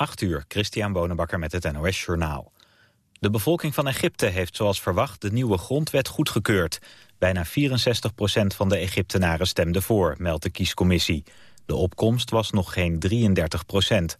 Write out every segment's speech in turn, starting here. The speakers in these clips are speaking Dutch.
8 uur, Christian Bonenbakker met het NOS Journaal. De bevolking van Egypte heeft zoals verwacht de nieuwe grondwet goedgekeurd. Bijna 64% van de Egyptenaren stemde voor, meldt de kiescommissie. De opkomst was nog geen 33%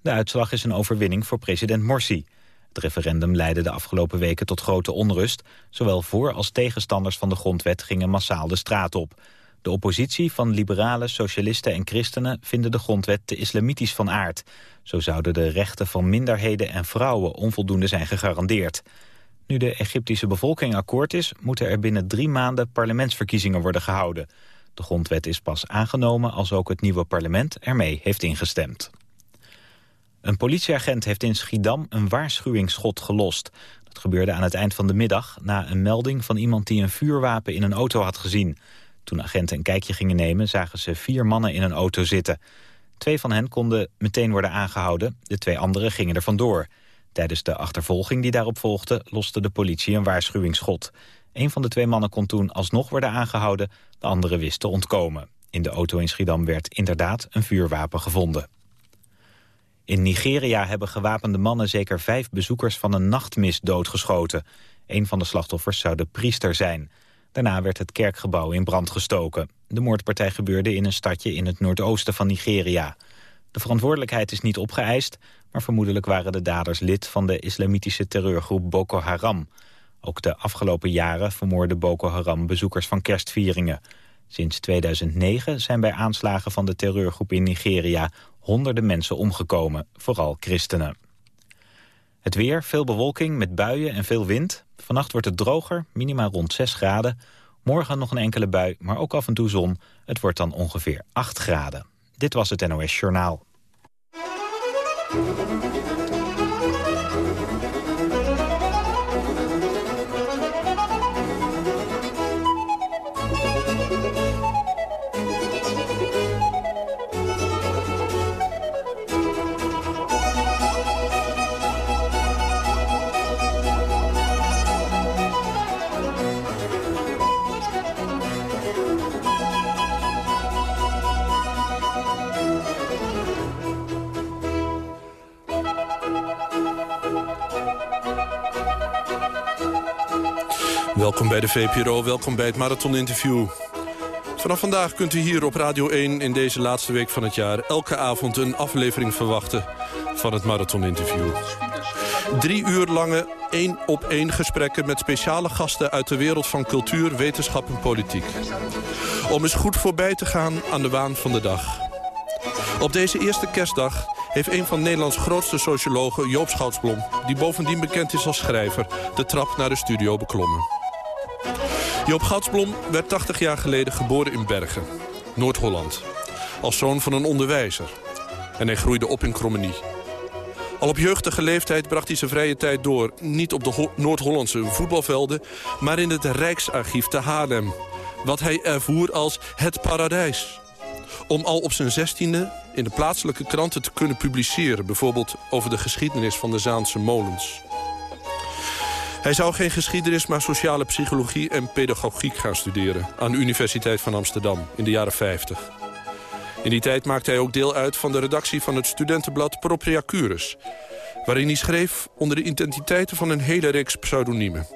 De uitslag is een overwinning voor president Morsi. Het referendum leidde de afgelopen weken tot grote onrust. Zowel voor- als tegenstanders van de grondwet gingen massaal de straat op. De oppositie van liberalen, socialisten en christenen vinden de grondwet te islamitisch van aard. Zo zouden de rechten van minderheden en vrouwen onvoldoende zijn gegarandeerd. Nu de Egyptische bevolking akkoord is, moeten er binnen drie maanden parlementsverkiezingen worden gehouden. De grondwet is pas aangenomen als ook het nieuwe parlement ermee heeft ingestemd. Een politieagent heeft in Schiedam een waarschuwingsschot gelost. Dat gebeurde aan het eind van de middag na een melding van iemand die een vuurwapen in een auto had gezien. Toen agenten een kijkje gingen nemen zagen ze vier mannen in een auto zitten. Twee van hen konden meteen worden aangehouden, de twee anderen gingen er vandoor. Tijdens de achtervolging die daarop volgde loste de politie een waarschuwingsschot. Een van de twee mannen kon toen alsnog worden aangehouden, de andere wist te ontkomen. In de auto in Schiedam werd inderdaad een vuurwapen gevonden. In Nigeria hebben gewapende mannen zeker vijf bezoekers van een nachtmis doodgeschoten. Een van de slachtoffers zou de priester zijn. Daarna werd het kerkgebouw in brand gestoken. De moordpartij gebeurde in een stadje in het noordoosten van Nigeria. De verantwoordelijkheid is niet opgeëist, maar vermoedelijk waren de daders lid van de islamitische terreurgroep Boko Haram. Ook de afgelopen jaren vermoorde Boko Haram bezoekers van kerstvieringen. Sinds 2009 zijn bij aanslagen van de terreurgroep in Nigeria honderden mensen omgekomen, vooral christenen. Het weer, veel bewolking met buien en veel wind. Vannacht wordt het droger, minimaal rond 6 graden. Morgen nog een enkele bui, maar ook af en toe zon. Het wordt dan ongeveer 8 graden. Dit was het NOS Journaal. Welkom bij de VPRO, welkom bij het Marathon-interview. Vanaf vandaag kunt u hier op Radio 1 in deze laatste week van het jaar... elke avond een aflevering verwachten van het Marathon-interview. Drie uur lange één-op-één gesprekken met speciale gasten... uit de wereld van cultuur, wetenschap en politiek. Om eens goed voorbij te gaan aan de waan van de dag. Op deze eerste kerstdag heeft een van Nederlands grootste sociologen, Joop Schoutsblom... die bovendien bekend is als schrijver, de trap naar de studio beklommen. Joop Gatsblom werd 80 jaar geleden geboren in Bergen, Noord-Holland. Als zoon van een onderwijzer. En hij groeide op in Krommenie. Al op jeugdige leeftijd bracht hij zijn vrije tijd door... niet op de Noord-Hollandse voetbalvelden... maar in het Rijksarchief te Haarlem. Wat hij ervoer als het paradijs. Om al op zijn zestiende in de plaatselijke kranten te kunnen publiceren... bijvoorbeeld over de geschiedenis van de Zaanse molens. Hij zou geen geschiedenis, maar sociale psychologie en pedagogiek gaan studeren... aan de Universiteit van Amsterdam in de jaren 50. In die tijd maakte hij ook deel uit van de redactie van het studentenblad Propria Curus... waarin hij schreef onder de identiteiten van een hele reeks pseudoniemen.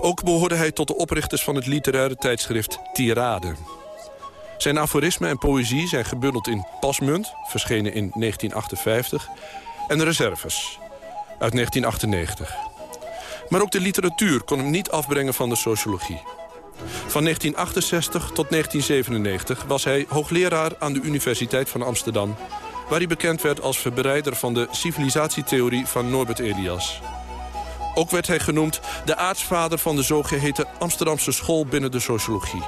Ook behoorde hij tot de oprichters van het literaire tijdschrift Tirade. Zijn aforismen en poëzie zijn gebundeld in Pasmunt, verschenen in 1958... en Reserves, uit 1998. Maar ook de literatuur kon hem niet afbrengen van de sociologie. Van 1968 tot 1997 was hij hoogleraar aan de Universiteit van Amsterdam... waar hij bekend werd als verbreider van de civilisatietheorie van Norbert Elias. Ook werd hij genoemd de aartsvader van de zogeheten Amsterdamse school binnen de sociologie.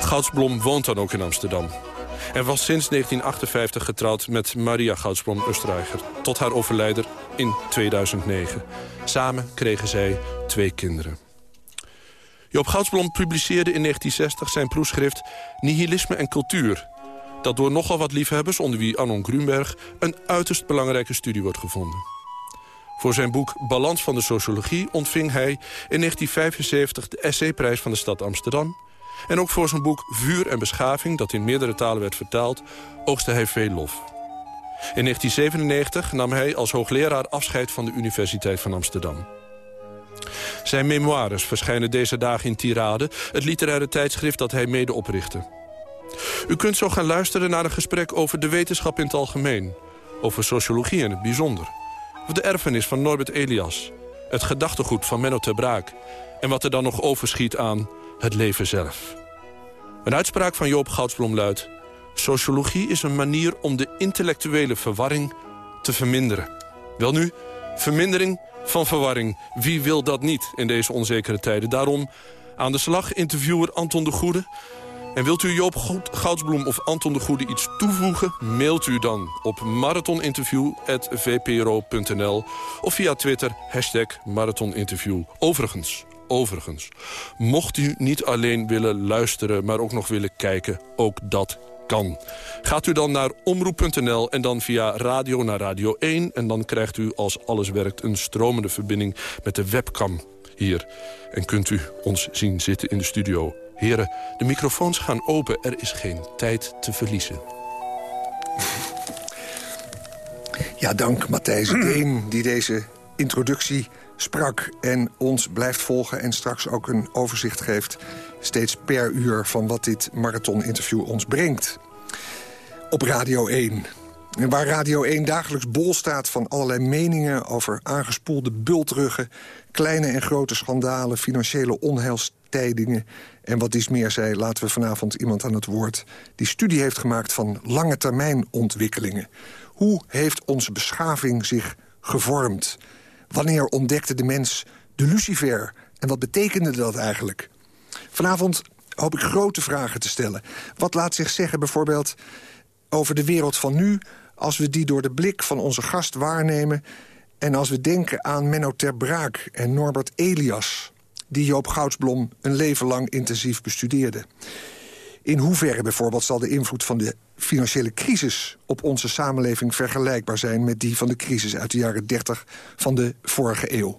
Goudsblom woont dan ook in Amsterdam. En was sinds 1958 getrouwd met Maria Goudsblom Österreicher... tot haar overlijder in 2009. Samen kregen zij twee kinderen. Joop Goudsblom publiceerde in 1960 zijn proefschrift Nihilisme en Cultuur... dat door nogal wat liefhebbers, onder wie Anon Grunberg... een uiterst belangrijke studie wordt gevonden. Voor zijn boek Balans van de Sociologie ontving hij in 1975 de essayprijs van de stad Amsterdam... En ook voor zijn boek Vuur en Beschaving, dat in meerdere talen werd vertaald, oogste hij veel lof. In 1997 nam hij als hoogleraar afscheid van de Universiteit van Amsterdam. Zijn memoires verschijnen deze dagen in Tirade... het literaire tijdschrift dat hij mede oprichtte. U kunt zo gaan luisteren naar een gesprek over de wetenschap in het algemeen. Over sociologie in het bijzonder. Of de erfenis van Norbert Elias. Het gedachtegoed van Menno ter Braak. En wat er dan nog overschiet aan het leven zelf. Een uitspraak van Joop Goudsblom luidt... Sociologie is een manier om de intellectuele verwarring te verminderen. Welnu, vermindering van verwarring. Wie wil dat niet in deze onzekere tijden? Daarom aan de slag interviewer Anton de Goede... En wilt u Joop Goudsbloem of Anton de Goede iets toevoegen? Mailt u dan op marathoninterview.vpro.nl of via Twitter hashtag marathoninterview. Overigens, overigens, mocht u niet alleen willen luisteren... maar ook nog willen kijken, ook dat kan. Gaat u dan naar omroep.nl en dan via radio naar Radio 1... en dan krijgt u, als alles werkt, een stromende verbinding met de webcam hier. En kunt u ons zien zitten in de studio. Heren, de microfoons gaan open. Er is geen tijd te verliezen. Ja, dank Matthijs Deen, die deze introductie sprak en ons blijft volgen... en straks ook een overzicht geeft, steeds per uur... van wat dit marathoninterview ons brengt. Op Radio 1. En waar Radio 1 dagelijks bol staat van allerlei meningen... over aangespoelde bultruggen, kleine en grote schandalen... financiële onheilstijdingen en wat is meer zei... laten we vanavond iemand aan het woord... die studie heeft gemaakt van lange termijn ontwikkelingen. Hoe heeft onze beschaving zich gevormd? Wanneer ontdekte de mens de lucifer? En wat betekende dat eigenlijk? Vanavond hoop ik grote vragen te stellen. Wat laat zich zeggen bijvoorbeeld over de wereld van nu... als we die door de blik van onze gast waarnemen... en als we denken aan Menno ter Braak en Norbert Elias... die Joop Goudsblom een leven lang intensief bestudeerde. In hoeverre bijvoorbeeld zal de invloed van de financiële crisis... op onze samenleving vergelijkbaar zijn met die van de crisis uit de jaren 30 van de vorige eeuw.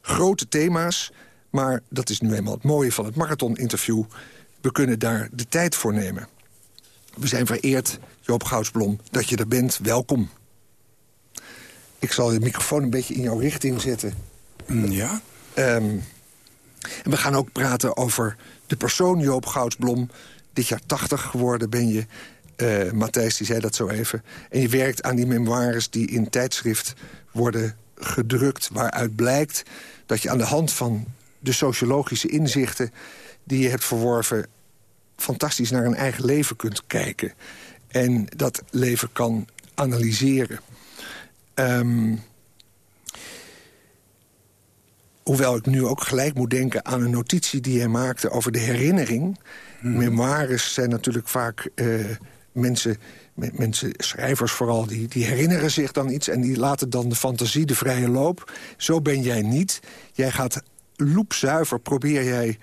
Grote thema's, maar dat is nu eenmaal het mooie van het marathoninterview. We kunnen daar de tijd voor nemen. We zijn vereerd, Joop Goudsblom, dat je er bent. Welkom. Ik zal de microfoon een beetje in jouw richting zetten. Mm, ja. Um, en we gaan ook praten over de persoon Joop Goudsblom. Dit jaar 80 geworden ben je. Uh, Matthijs die zei dat zo even. En je werkt aan die memoires die in tijdschrift worden gedrukt... waaruit blijkt dat je aan de hand van de sociologische inzichten... die je hebt verworven, fantastisch naar een eigen leven kunt kijken. En dat leven kan analyseren. Um, hoewel ik nu ook gelijk moet denken aan een notitie die hij maakte over de herinnering. Memoires zijn natuurlijk vaak uh, mensen, mensen, schrijvers vooral, die, die herinneren zich dan iets... en die laten dan de fantasie de vrije loop. Zo ben jij niet. Jij gaat loepzuiver, probeer jij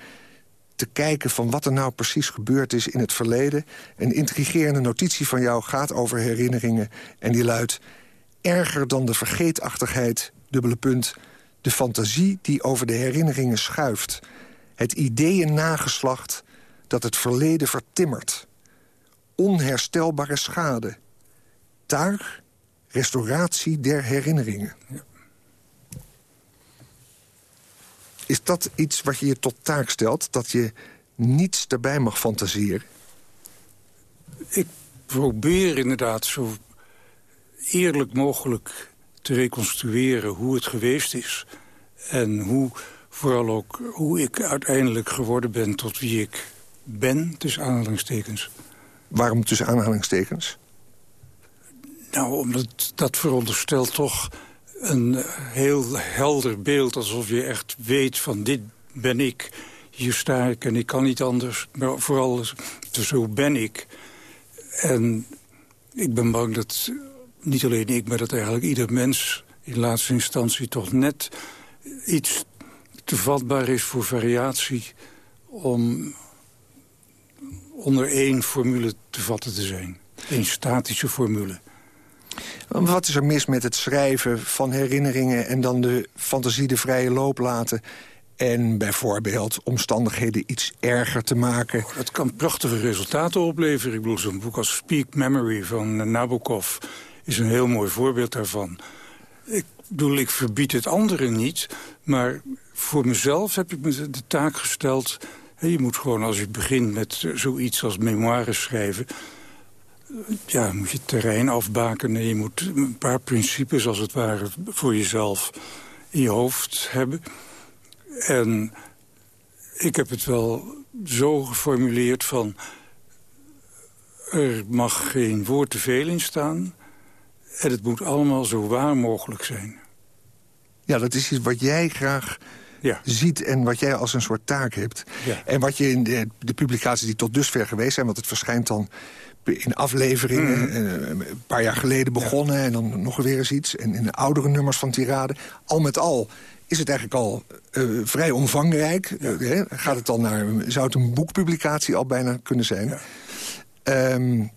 te kijken van wat er nou precies gebeurd is in het verleden. Een intrigerende notitie van jou gaat over herinneringen en die luidt... erger dan de vergeetachtigheid, dubbele punt de fantasie die over de herinneringen schuift. Het ideeën nageslacht dat het verleden vertimmert. Onherstelbare schade. Taak, restauratie der herinneringen. Ja. Is dat iets wat je je tot taak stelt? Dat je niets erbij mag fantaseren? Ik probeer inderdaad zo eerlijk mogelijk te reconstrueren hoe het geweest is. En hoe, vooral ook hoe ik uiteindelijk geworden ben tot wie ik ben, tussen aanhalingstekens. Waarom tussen aanhalingstekens? Nou, omdat dat veronderstelt toch een heel helder beeld... alsof je echt weet van dit ben ik, hier sta ik en ik kan niet anders. Maar vooral zo ben ik. En ik ben bang dat niet alleen ik, maar dat eigenlijk ieder mens... in laatste instantie toch net iets te vatbaar is voor variatie... om onder één formule te vatten te zijn. Een statische formule. Wat is er mis met het schrijven van herinneringen... en dan de fantasie de vrije loop laten... en bijvoorbeeld omstandigheden iets erger te maken? Oh, het kan prachtige resultaten opleveren. Ik bedoel, zo'n boek als Speak Memory van Nabokov is een heel mooi voorbeeld daarvan. Ik bedoel, ik verbied het anderen niet, maar voor mezelf heb ik me de taak gesteld... je moet gewoon, als je begint met zoiets als memoires schrijven... ja, moet je terrein afbakenen. Je moet een paar principes, als het ware, voor jezelf in je hoofd hebben. En ik heb het wel zo geformuleerd van... er mag geen woord te veel in staan... en het moet allemaal zo waar mogelijk zijn. Ja, dat is iets wat jij graag ja. ziet en wat jij als een soort taak hebt. Ja. En wat je in de, de, publicaties die tot dusver geweest zijn... want het verschijnt dan in afleveringen, mm. eh, een paar jaar geleden begonnen... en dan nog weer eens iets, en in de oudere nummers van Tirade. Al met al is het eigenlijk al uh, vrij omvangrijk. Uh, gaat het dan naar, zou het een boekpublicatie al bijna kunnen zijn? Um,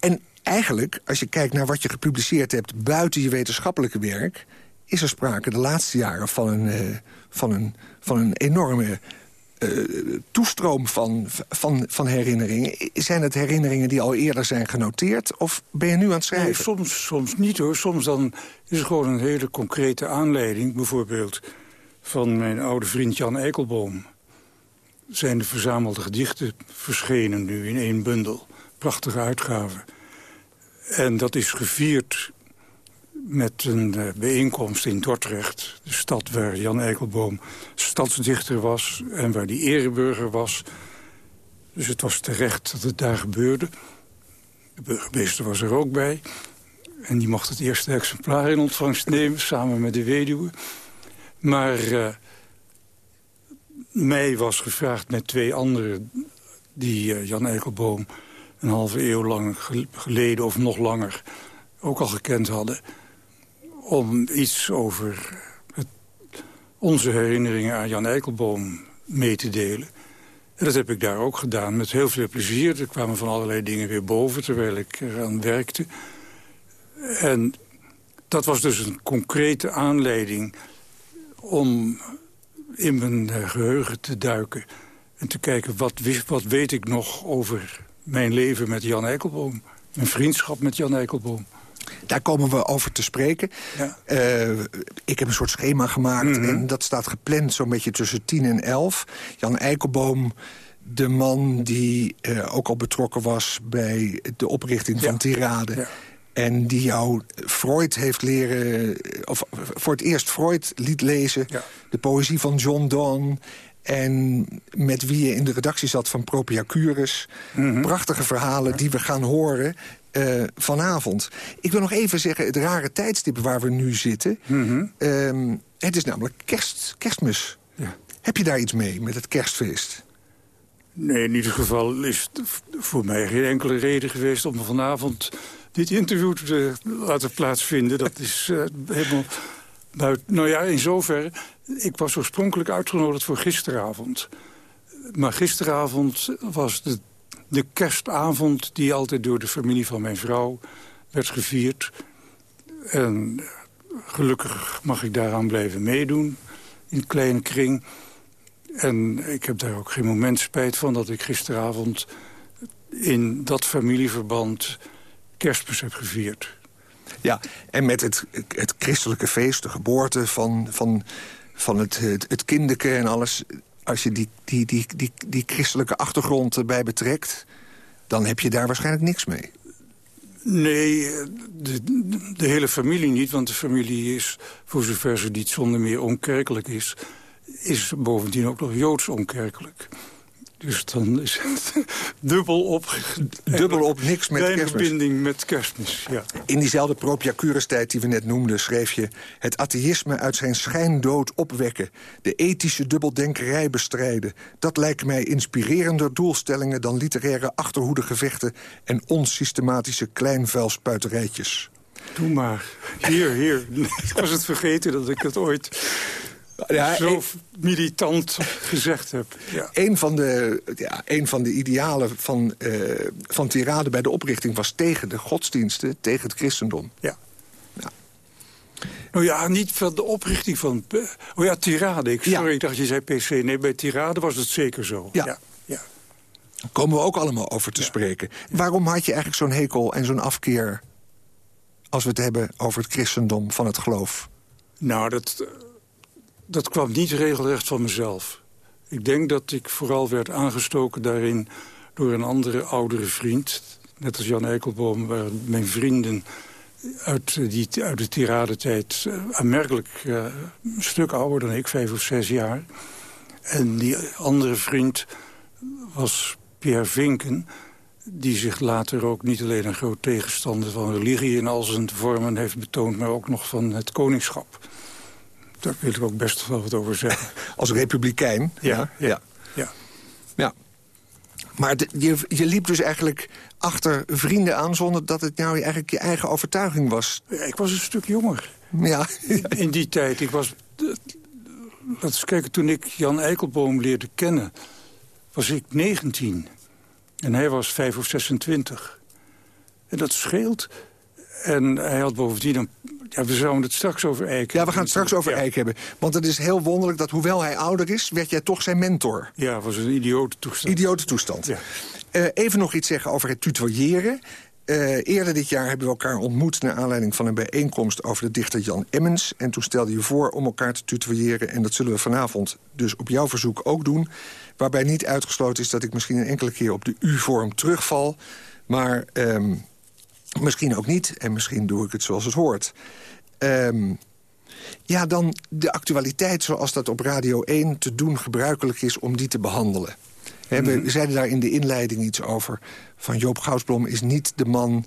en eigenlijk, als je kijkt naar wat je gepubliceerd hebt... buiten je wetenschappelijke werk... is er sprake de laatste jaren van een, uh, van een, van een enorme uh, toestroom van, van, van herinneringen. Zijn het herinneringen die al eerder zijn genoteerd? Of ben je nu aan het schrijven? Nee, soms, soms niet hoor. Soms dan is er gewoon een hele concrete aanleiding. Bijvoorbeeld van mijn oude vriend Jan Eikelboom. Zijn de verzamelde gedichten verschenen nu in één bundel. Prachtige uitgave. En dat is gevierd met een uh, bijeenkomst in Dordrecht. De stad waar Jan Eikelboom stadsdichter was en waar die ereburger was. Dus het was terecht dat het daar gebeurde. De burgemeester was er ook bij. En die mocht het eerste exemplaar in ontvangst nemen, samen met de weduwe. Maar uh, mij was gevraagd met twee anderen... die uh, Jan Eikelboom een halve eeuw lang geleden of nog langer ook al gekend hadden... om iets over het, onze herinneringen aan Jan Eikelboom mee te delen. En dat heb ik daar ook gedaan met heel veel plezier. Er kwamen van allerlei dingen weer boven terwijl ik eraan werkte. En dat was dus een concrete aanleiding om in mijn geheugen te duiken... en te kijken, wat, wat weet ik nog over mijn leven met Jan Eikelboom. Mijn vriendschap met Jan Eikelboom. Daar komen we over te spreken. Ja. Uh, ik heb een soort schema gemaakt mhm. en dat staat gepland zo'n beetje tussen 10 en 11. Jan Eikelboom, de man die uh, ook al betrokken was bij de oprichting van Tirade... Ja. En die jou Freud heeft leren... of voor het eerst Freud liet lezen. De poëzie van John Donne. En met wie je in de redactie zat van Propiacurus. Mm Prachtige verhalen die we gaan horen uh, vanavond. Ik wil nog even zeggen, het rare tijdstip waar we nu zitten... Mhm. Ehm, het is namelijk kerst, kerstmis. Ja. Heb je daar iets mee met het kerstfeest? Nee, in ieder geval is het voor mij geen enkele reden geweest... om vanavond dit interview te laten plaatsvinden. Dat is uh, helemaal buiten... Nou ja, in zoverre... Ik was oorspronkelijk uitgenodigd voor gisteravond. Maar gisteravond was de, de kerstavond... die altijd door de familie van mijn vrouw werd gevierd. En gelukkig mag ik daaraan blijven meedoen in een kleine kring. En ik heb daar ook geen moment spijt van dat ik gisteravond in dat familieverband kerstmis heb gevierd. Ja, en met het, het christelijke feest, de geboorte van, van, van het, het, het en alles... als je die, die, die, die, die christelijke achtergrond erbij betrekt... dan heb je daar waarschijnlijk niks mee. Nee, de, de, hele familie niet, want de familie is, voor zover ze niet zonder meer onkerkelijk is... is bovendien ook nog Joods onkerkelijk. Dus dan is het dubbel op... Dubbel op niks met kerstmis. verbinding met kerstmis, ja. In diezelfde Propiacurus-tijd die we net noemden... schreef je het atheïsme uit zijn schijndood opwekken... de ethische dubbeldenkerij bestrijden. Dat lijkt mij inspirerender doelstellingen... dan literaire achterhoedegevechten... en onsystematische kleinvuilspuiterijtjes. Doe maar. Hier, hier. Ik was het vergeten dat ik het ooit ja, zo een, militant gezegd heb. Ja. Een, van de, ja, een van de idealen van, uh, van Tirade bij de oprichting... was tegen de godsdiensten, tegen het christendom. Ja. ja. Nou ja, niet van de oprichting van... Oh ja, Tirade. Ik, sorry, ik dacht je zei PC. Nee, bij Tirade was het zeker zo. Ja. ja. Komen we ook allemaal over te spreken. Waarom had je eigenlijk zo'n hekel en zo'n afkeer... als we het hebben over het christendom van het geloof? Nou, dat, dat kwam niet regelrecht van mezelf. Ik denk dat ik vooral werd aangestoken daarin door een andere oudere vriend. Net als Jan Eikelboom waren mijn vrienden uit, die, uit de tiradetijd uh, aanmerkelijk uh, een stuk ouder dan ik, vijf of zes jaar. En die andere vriend was Pierre Vinken... die zich later ook niet alleen een groot tegenstander van religie... in al zijn vormen heeft betoond, maar ook nog van het koningschap. Daar wil ik ook best wel wat over zeggen. Als republikein? Ja. ja. ja. ja. Maar je, je liep dus eigenlijk achter vrienden aan... zonder dat het nou eigenlijk je eigen overtuiging was. ik was een stuk jonger. Ja. In die tijd. Ik was... Laten we kijken, toen ik Jan Eikelboom leerde kennen... was ik 19. En hij was 5 of 26. En dat scheelt. En hij had bovendien een ja, we zouden het straks over Eik Ja, we gaan het straks over Eik hebben. Want het is heel wonderlijk dat hoewel hij ouder is... werd jij toch zijn mentor. Ja, was een idiote toestand. Idiote toestand. Ja. Uh, even nog iets zeggen over het tutoyeren. Uh, eerder dit jaar hebben we elkaar ontmoet... naar aanleiding van een bijeenkomst over de dichter Jan Emmens. En toen stelde je voor om elkaar te tutoyeren. En dat zullen we vanavond dus op jouw verzoek ook doen. Waarbij niet uitgesloten is dat ik misschien een enkele keer op de U-vorm terugval. Maar... Um, Misschien ook niet, en misschien doe ik het zoals het hoort. Um, ja, dan de actualiteit zoals dat op Radio 1 te doen gebruikelijk is om die te behandelen. We mhm. zeiden daar in de inleiding iets over. Van Joop Goudsblom is niet de man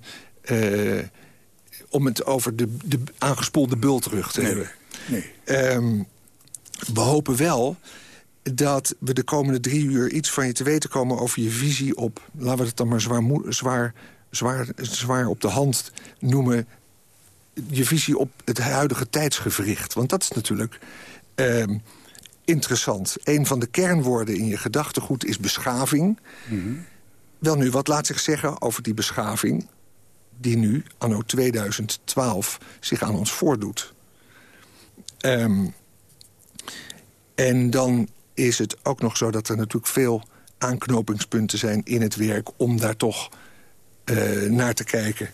uh, om het over de, de aangespoelde bultrug te hebben. Nee. Um, we hopen wel dat we de komende drie uur iets van je te weten komen over je visie op... laten we het dan maar zwaar, zwaar zwaar, zwaar op de hand noemen... je visie op het huidige tijdsgevricht. Want dat is natuurlijk uh, interessant. Een van de kernwoorden in je gedachtegoed is beschaving. Mm Wel nu, wat laat zich zeggen over die beschaving... die nu, anno 2012, zich aan ons voordoet? Um, en dan is het ook nog zo dat er natuurlijk veel aanknopingspunten zijn in het werk... om daar toch uh, naar te kijken.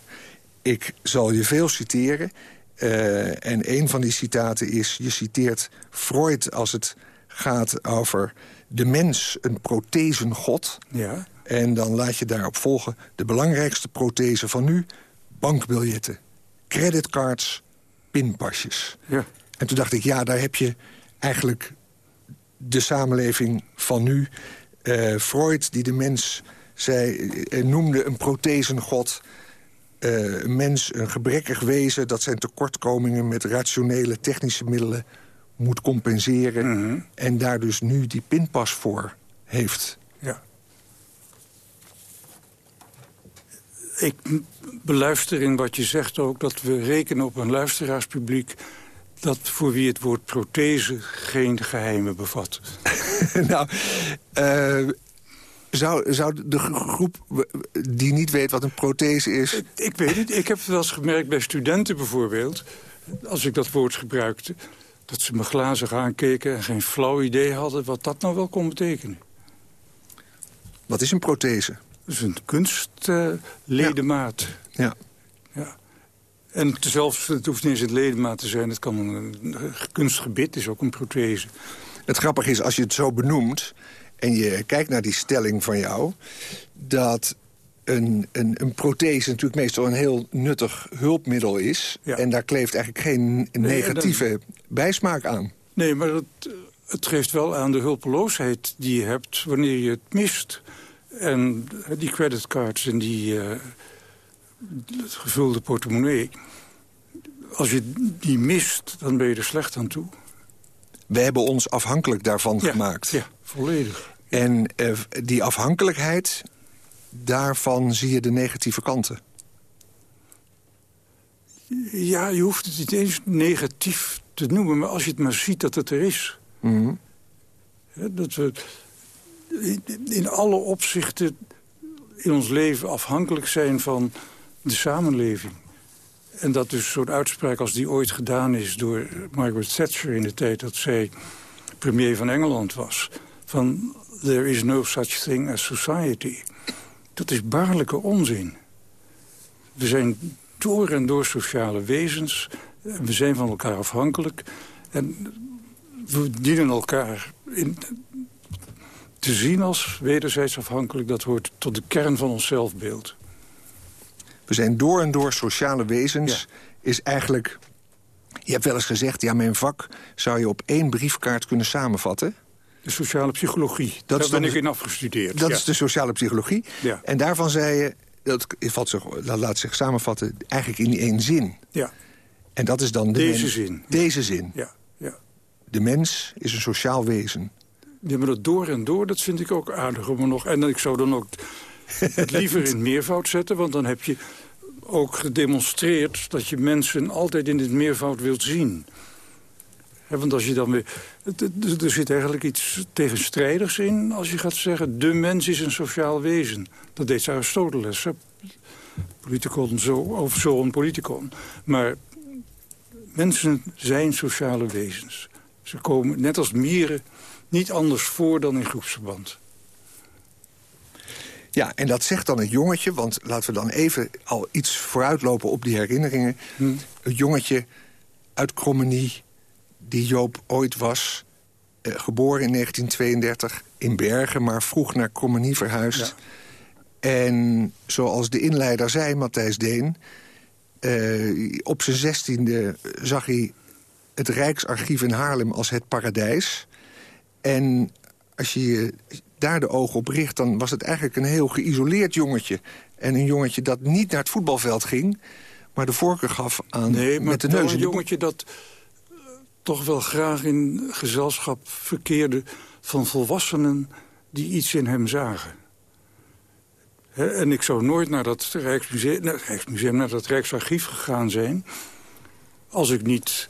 Ik zal je veel citeren. Uh, en een van die citaten is... je citeert Freud als het gaat over de mens een prothesengod. Ja. En dan laat je daarop volgen de belangrijkste prothese van nu... bankbiljetten, creditcards, pinpasjes. Ja. En toen dacht ik, ja, daar heb je eigenlijk de samenleving van nu. Uh, Freud die de mens zij eh, noemde een prothesengod... Uh, een mens, een gebrekkig wezen... dat zijn tekortkomingen met rationele technische middelen moet compenseren... Mhm. en daar dus nu die pinpas voor heeft. Ja. Ik beluister in wat je zegt ook... dat we rekenen op een luisteraarspubliek dat voor wie het woord prothese geen geheimen bevat. nou, uh, zou, zou de groep die niet weet wat een prothese is... Ik, ik weet het. Ik heb het wel eens gemerkt bij studenten bijvoorbeeld... als ik dat woord gebruikte... dat ze me glazig aankeken en geen flauw idee hadden... wat dat nou wel kon betekenen. Wat is een prothese? Dat is een kunstledemaat. Uh, ja. ja. En zelfs, het hoeft niet eens een ledemaat te zijn... het kan een, een kunstgebit, is ook een prothese. Het grappige is, als je het zo benoemt en je kijkt naar die stelling van jou... dat een, een, een prothese natuurlijk meestal een heel nuttig hulpmiddel is... en daar kleeft eigenlijk geen negatieve bijsmaak aan. Nee, maar het, het geeft wel aan de hulpeloosheid die je hebt wanneer je het mist. En die creditcards en die uh, het gevulde portemonnee... als je die mist, dan ben je er slecht aan toe. We hebben ons afhankelijk daarvan gemaakt. Ja, volledig. En uh, die afhankelijkheid, daarvan zie je de negatieve kanten. Ja, je hoeft het niet eens negatief te noemen... maar als je het maar ziet dat het er is. Mm dat we in alle opzichten in ons leven afhankelijk zijn van de samenleving. En dat dus zo'n uitspraak als die ooit gedaan is door Margaret Thatcher... in de tijd dat zij premier van Engeland was... van there is no such thing as society. Dat is baarlijke onzin. We zijn door en door sociale wezens. We zijn van elkaar afhankelijk. En we dienen elkaar in, te zien als wederzijds afhankelijk. Dat hoort tot de kern van ons zelfbeeld. We zijn door en door sociale wezens. Is eigenlijk... Je hebt wel eens gezegd, ja, mijn vak zou je op één briefkaart kunnen samenvatten. De sociale psychologie, dat daar ben ik in afgestudeerd. Dat is de sociale psychologie. Ja. En daarvan zei je, dat, valt zich, dat laat zich samenvatten eigenlijk in één zin. Ja. En dat is dan de Deze mens- zin. Deze zin. Ja, ja. De mens is een sociaal wezen. Ja, maar dat door en door, dat vind ik ook aardig om nog... En ik zou dan ook het liever in meervoud zetten... want dan heb je ook gedemonstreerd dat je mensen altijd in het meervoud wilt zien. Want als je dan weer... het- Er zit eigenlijk iets tegenstrijdigs in als je gaat zeggen... de mens is een sociaal wezen. Dat deed Aristoteles. Politicon, zo, of zo een politicon. Maar mensen zijn sociale wezens. Ze komen, net als mieren, niet anders voor dan in groepsverband. Ja, en dat zegt dan het jongetje, want laten we dan even al iets vooruitlopen op die herinneringen. Hm. Het jongetje uit Krommenie, die Joop ooit was, eh, geboren in 1932 in Bergen, maar vroeg naar Krommenie verhuisd. En zoals de inleider zei, Matthijs Deen... eh, op zijn zestiende zag hij het Rijksarchief in Haarlem als het paradijs. En als je je daar de ogen op richt... dan was het eigenlijk een heel geïsoleerd jongetje. En een jongetje dat niet naar het voetbalveld ging... maar de voorkeur gaf aan Nee, maar met de neus een jongetje dat eh, toch wel graag in gezelschap verkeerde... van volwassenen die iets in hem zagen. En ik zou nooit naar dat Rijksmuseum, naar, het Rijksmuseum, naar dat Rijksarchief gegaan zijn... als ik niet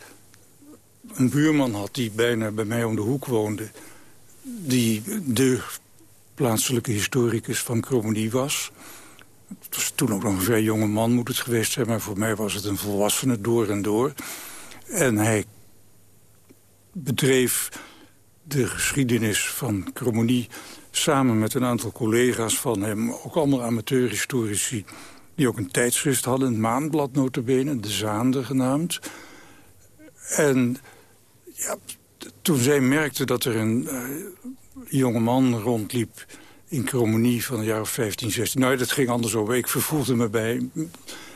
een buurman had die bijna bij mij om de hoek woonde... die de plaatselijke historicus van Krommenie was... Het was toen ook nog een vrij jonge man moet het geweest zijn... maar voor mij was het een volwassene door en door. En hij bedreef de geschiedenis van Kromonie... samen met een aantal collega's van hem, ook allemaal amateurhistorici... die ook een tijdschrift hadden, een maandblad notabene, De Zaande genaamd. En ja, toen zij merkte dat er een uh, jonge man rondliep in Kromonie van een jaar of 15, 16. Nou, dat ging andersom. Ik vervoegde me bij...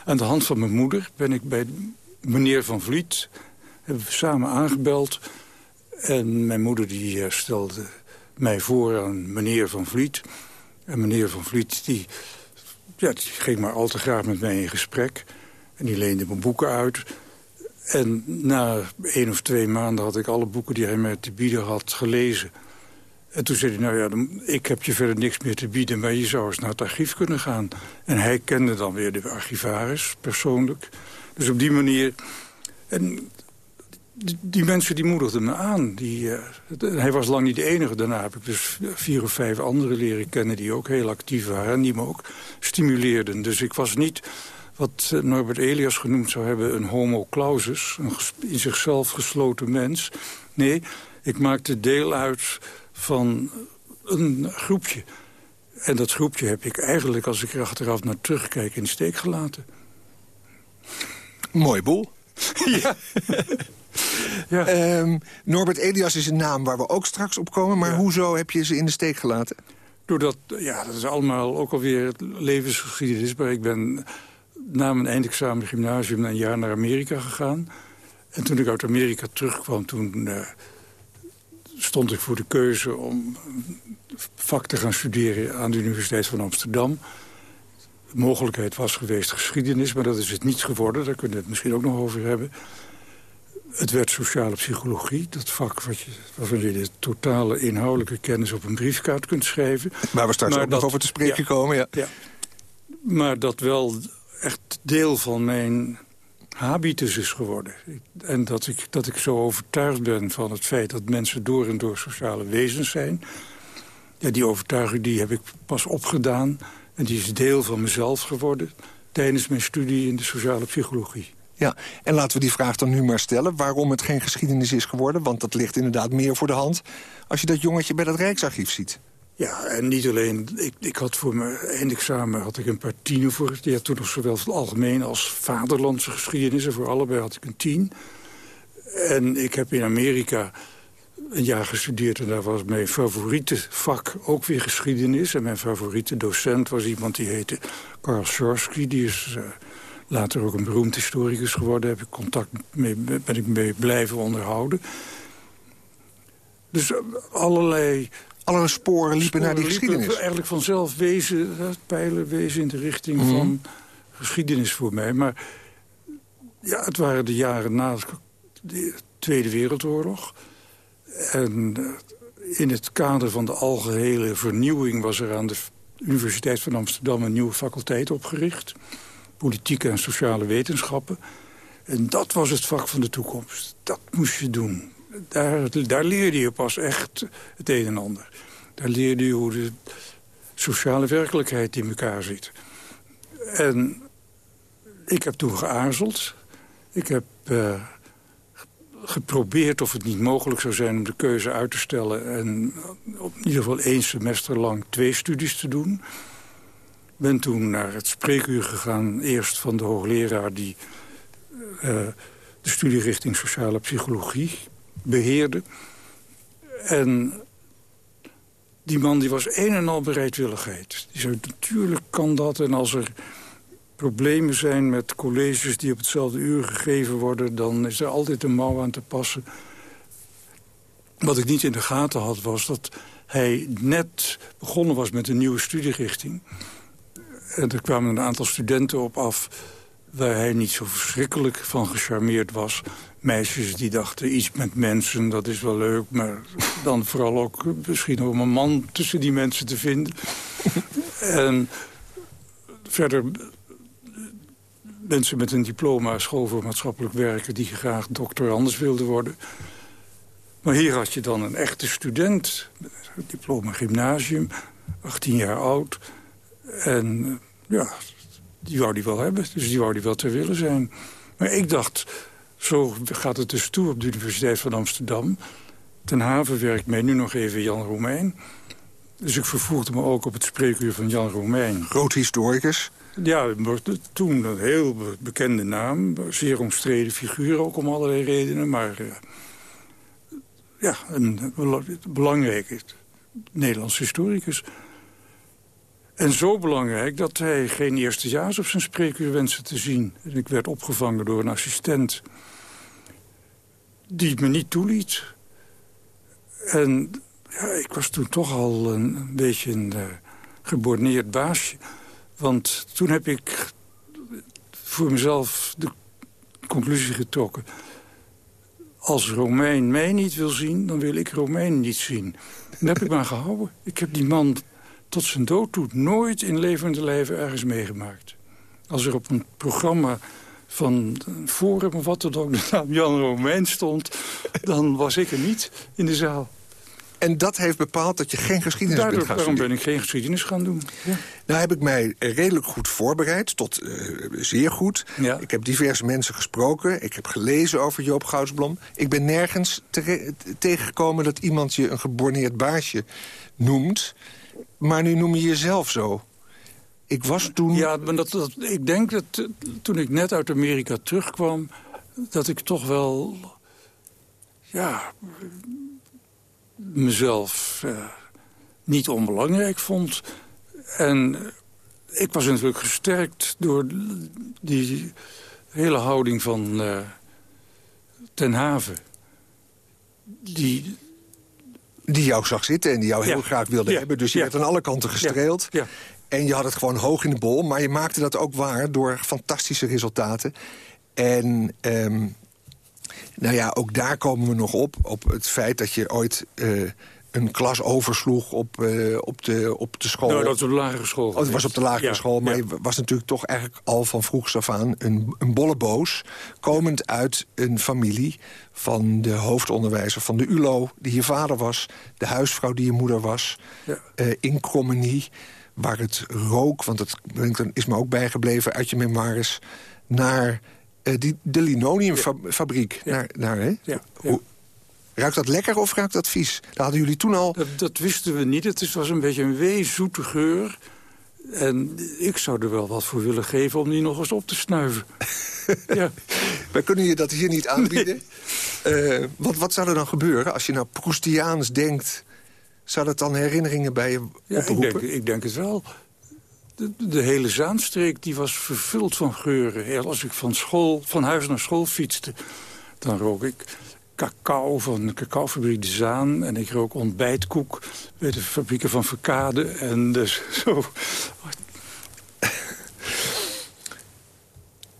Aan de hand van mijn moeder ben ik bij meneer Van Vliet... hebben we samen aangebeld. En mijn moeder die uh, stelde mij voor aan meneer Van Vliet. En meneer Van Vliet die, ja, ging maar al te graag met mij in gesprek. En die leende me boeken uit. En na één of twee maanden had ik alle boeken die hij mij te bieden had gelezen... En toen zei hij, nou ja, ik heb je verder niks meer te bieden... maar je zou eens naar het archief kunnen gaan. En hij kende dan weer de archivaris, persoonlijk. Dus op die manier... En die, mensen die moedigden me aan. Die, uh, hij was lang niet de enige. Daarna heb ik dus vier of vijf anderen leren kennen... die ook heel actief waren en die me ook stimuleerden. Dus ik was niet wat Norbert Elias genoemd zou hebben... een homo clausus, een in zichzelf gesloten mens. Nee, ik maakte deel uit van een groepje. En dat groepje heb ik eigenlijk, als ik er achteraf naar terugkijk, in de steek gelaten. Mooi boel. ja. ja. Um, Norbert Elias is een naam waar we ook straks op komen. Maar ja. hoezo heb je ze in de steek gelaten? Doordat, ja, dat is allemaal ook alweer levensgeschiedenis. Maar ik ben na mijn eindexamen gymnasium een jaar naar Amerika gegaan. En toen ik uit Amerika terugkwam, toen... Uh, stond ik voor de keuze om vak te gaan studeren aan de Universiteit van Amsterdam. De mogelijkheid was geweest geschiedenis, maar dat is het niet geworden. Daar kunnen we het misschien ook nog over hebben. Het werd sociale psychologie, dat vak wat je, waarvan je de totale inhoudelijke kennis op een briefkaart kunt schrijven. Waar we straks maar ook dat, nog over te spreken ja, komen, ja. ja. Maar dat wel echt deel van mijn habitus is geworden. En dat ik, dat ik zo overtuigd ben van het feit dat mensen door en door sociale wezens zijn. Ja, die overtuiging die heb ik pas opgedaan. En die is deel van mezelf geworden tijdens mijn studie in de sociale psychologie. Ja, en laten we die vraag dan nu maar stellen. Waarom het geen geschiedenis is geworden? Want dat ligt inderdaad meer voor de hand... als je dat jongetje bij dat Rijksarchief ziet. Ja, en niet alleen... Ik, ik had voor mijn eindexamen had ik een paar tienen voor het jaar. Toen nog zowel het algemeen als vaderlandse geschiedenis. En voor allebei had ik een tien. En ik heb in Amerika een jaar gestudeerd en daar was mijn favoriete vak ook weer geschiedenis. En mijn favoriete docent was iemand die heette Karl Schorsky. Die is uh, later ook een beroemd historicus geworden. Daar heb ik contact mee, ben ik mee blijven onderhouden. Dus uh, allerlei... Alle sporen liepen naar die geschiedenis? eigenlijk vanzelf wezen, pijlen wezen in de richting mm. van geschiedenis voor mij. Maar ja, het waren de jaren na de Tweede Wereldoorlog. En eh, in het kader van de algehele vernieuwing... was er aan de Universiteit van Amsterdam een nieuwe faculteit opgericht. Politieke en sociale wetenschappen. En dat was het vak van de toekomst. Dat moest je doen. Daar, daar leerde je pas echt het een en ander. Daar leerde je hoe de sociale werkelijkheid in elkaar zit. En ik heb toen geaarzeld. Ik heb... Uh, geprobeerd of het niet mogelijk zou zijn om de keuze uit te stellen... en op in ieder geval één semester lang twee studies te doen. Ben toen naar het spreekuur gegaan, eerst van de hoogleraar... die uh, de studierichting sociale psychologie beheerde. En die man die was een en al bereidwilligheid. Die zei, natuurlijk kan dat en als er problemen zijn met colleges die op hetzelfde uur gegeven worden... dan is er altijd een mouw aan te passen. Wat ik niet in de gaten had was dat hij net begonnen was met een nieuwe studierichting. En er kwamen een aantal studenten op af waar hij niet zo verschrikkelijk van gecharmeerd was. Meisjes die dachten, iets met mensen, dat is wel leuk... maar dan vooral ook misschien om een man tussen die mensen te vinden. en verder mensen met een diploma school voor maatschappelijk werken... die graag doctorandus wilden worden. Maar hier had je dan een echte student, diploma gymnasium, 18 jaar oud. En ja, die wou die wel hebben, dus die wou die wel ter willen zijn. Maar ik dacht, zo gaat het dus toe op de Universiteit van Amsterdam. Ten haven werkt mij nu nog even Jan Romein. Dus ik vervoegde me ook op het spreekuur van Jan Romein. Groot historicus. Ja, toen een heel bekende naam. Zeer omstreden figuur, ook om allerlei redenen. Maar uh, ja, een belangrijke Nederlandse historicus. En zo belangrijk dat hij geen eerstejaars op zijn spreekuur wenste te zien. En ik werd opgevangen door een assistent die me niet toeliet. En ja, ik was toen toch al een, beetje een uh, geborneerd baasje. Want toen heb ik voor mezelf de conclusie getrokken. Als Romein mij niet wil zien, dan wil ik Romein niet zien. En dat heb ik maar gehouden. Ik heb die man tot zijn dood toe nooit in levende lijven ergens meegemaakt. Als er op een programma van Forum of wat er ook de naam Jan Romein stond... dan was ik er niet in de zaal. En dat heeft bepaald dat je geen geschiedenis Daardoor, bent gaan Daarom ben ik geen geschiedenis gaan doen. Ja. Nou heb ik mij redelijk goed voorbereid, tot uh, zeer goed. Ja. Ik heb diverse mensen gesproken. Ik heb gelezen over Joop Goudsblom. Ik ben nergens tegengekomen dat iemand je een geborneerd baasje noemt. Maar nu noem je jezelf zo. Ik was toen... Ja, ik denk dat uh, toen ik net uit Amerika terugkwam... dat ik toch wel... Ja, mezelf uh, niet onbelangrijk vond. En ik was natuurlijk gesterkt door die hele houding van uh, Ten Haven. Die, die jou zag zitten en die jou heel graag wilde hebben. Dus je werd aan alle kanten gestreeld. En je had het gewoon hoog in de bol. Maar je maakte dat ook waar door fantastische resultaten. En um, nou ja, ook daar komen we nog op. Op het feit dat je ooit uh, een klas oversloeg op, uh, op, de, op de school. Nou, dat was op de lagere school. Oh, dat was op de lagere ja, school. Maar ja. je was natuurlijk toch eigenlijk al van vroegs af aan een, een bolleboos. Komend uit een familie van de hoofdonderwijzer van de ULO... die je vader was, de huisvrouw die je moeder was. Ja. Uh, in Krommenie, waar het rook... want dat is me ook bijgebleven uit je memoires... naar uh, die, de linoleumfabriek. Naar, naar, hè? Ja, Hoe, Ruikt dat lekker of ruikt dat vies? Dat hadden jullie toen al... Dat, dat wisten we niet. Het was een beetje een weezoete geur. En ik zou er wel wat voor willen geven om die nog eens op te snuiven. ja. Wij kunnen je dat hier niet aanbieden. Eh, wat, wat zou er dan gebeuren als je nou Proustiaans denkt... zou dat dan herinneringen bij je ja, ik denk, ik denk het wel. De, de, hele Zaanstreek die was vervuld van geuren. Als ik van, school, van huis naar school fietste, dan rook ik cacao van de cacaofabriek De Zaan. En ik rook ontbijtkoek bij de fabrieken van Verkade. En dus zo...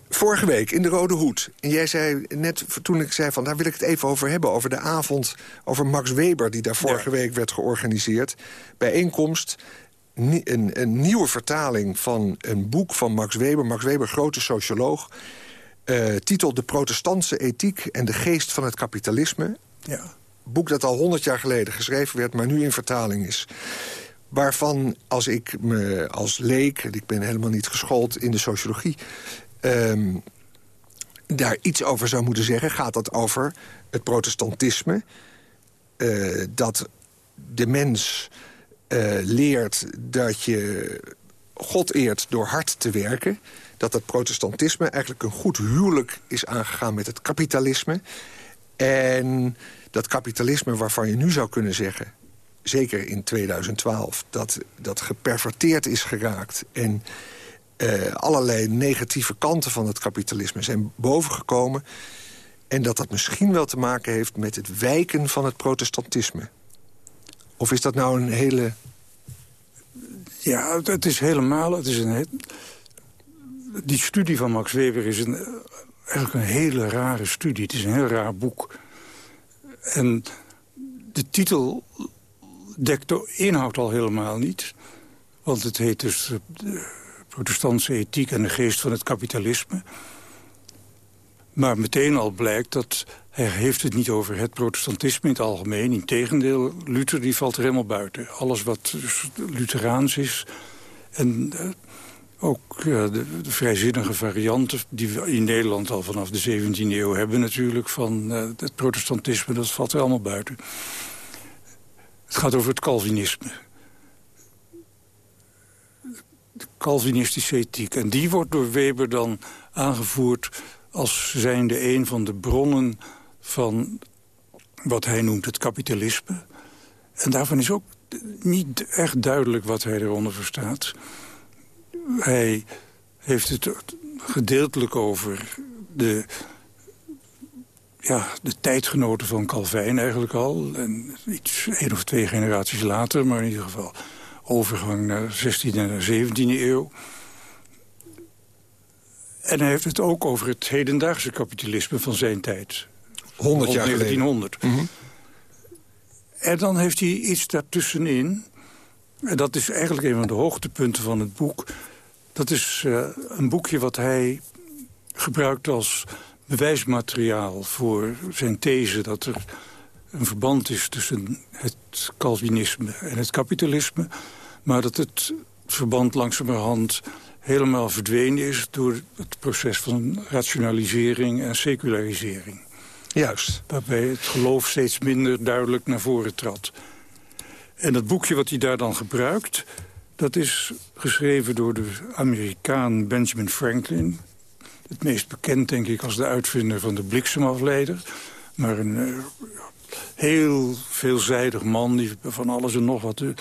Vorige week in de Rode Hoed. En jij zei net, toen ik zei van daar wil ik het even over hebben... over de avond, over Max Weber, die daar vorige week werd georganiseerd. Bijeenkomst, een, een nieuwe vertaling van een boek van Max Weber. Max Weber, grote socioloog uh, titel De protestantse ethiek en de geest van het kapitalisme. Ja. Boek dat al honderd jaar geleden geschreven werd, maar nu in vertaling is. Waarvan als ik me als leek, ik ben helemaal niet geschoold in de sociologie... Ehm, daar iets over zou moeten zeggen, gaat dat over het protestantisme. Uh, dat de mens uh, leert dat je God eert door hard te werken dat het protestantisme eigenlijk een goed huwelijk is aangegaan met het kapitalisme. En dat kapitalisme waarvan je nu zou kunnen zeggen, zeker in 2012, dat dat geperverteerd is geraakt. En uh, allerlei negatieve kanten van het kapitalisme zijn bovengekomen. En dat dat misschien wel te maken heeft met het wijken van het protestantisme. Of is dat nou een hele... Ja, het is helemaal... Het is een, die studie van Max Weber is een, eigenlijk een hele rare studie. Het is een heel raar boek. En de titel dekt de inhoud al helemaal niet. Want het heet dus de protestantse ethiek en de geest van het kapitalisme. Maar meteen al blijkt dat hij heeft het niet over het protestantisme in het algemeen. Integendeel, Luther die valt er helemaal buiten. Alles wat dus Lutheraans is en eh, ook de, vrijzinnige varianten die we in Nederland al vanaf de 17e eeuw hebben natuurlijk... van uh, het protestantisme, dat valt er allemaal buiten. Het gaat over het Calvinisme. De Calvinistische ethiek. En die wordt door Weber dan aangevoerd als zijnde een van de bronnen van wat hij noemt het kapitalisme. En daarvan is ook niet echt duidelijk wat hij eronder verstaat hij heeft het gedeeltelijk over de, ja, de tijdgenoten van Calvijn eigenlijk al. En iets één of twee generaties later, maar in ieder geval overgang naar de 16e en de 17e eeuw. En hij heeft het ook over het hedendaagse kapitalisme van zijn tijd. 100 jaar 1900. geleden. Mhm. En dan heeft hij iets daartussenin. En dat is eigenlijk een van de hoogtepunten van het boek. Dat is uh, een boekje wat hij gebruikt als bewijsmateriaal voor zijn these... dat er een verband is tussen het Calvinisme en het kapitalisme... maar dat het verband langzamerhand helemaal verdwenen is... door het proces van rationalisering en secularisering. Juist. Waarbij het geloof steeds minder duidelijk naar voren trad. En dat boekje wat hij daar dan gebruikt... Dat is geschreven door de Amerikaan Benjamin Franklin. Het meest bekend, denk ik, als de uitvinder van de bliksemafleider. Maar een uh, heel veelzijdig man die van alles en nog wat... Uh,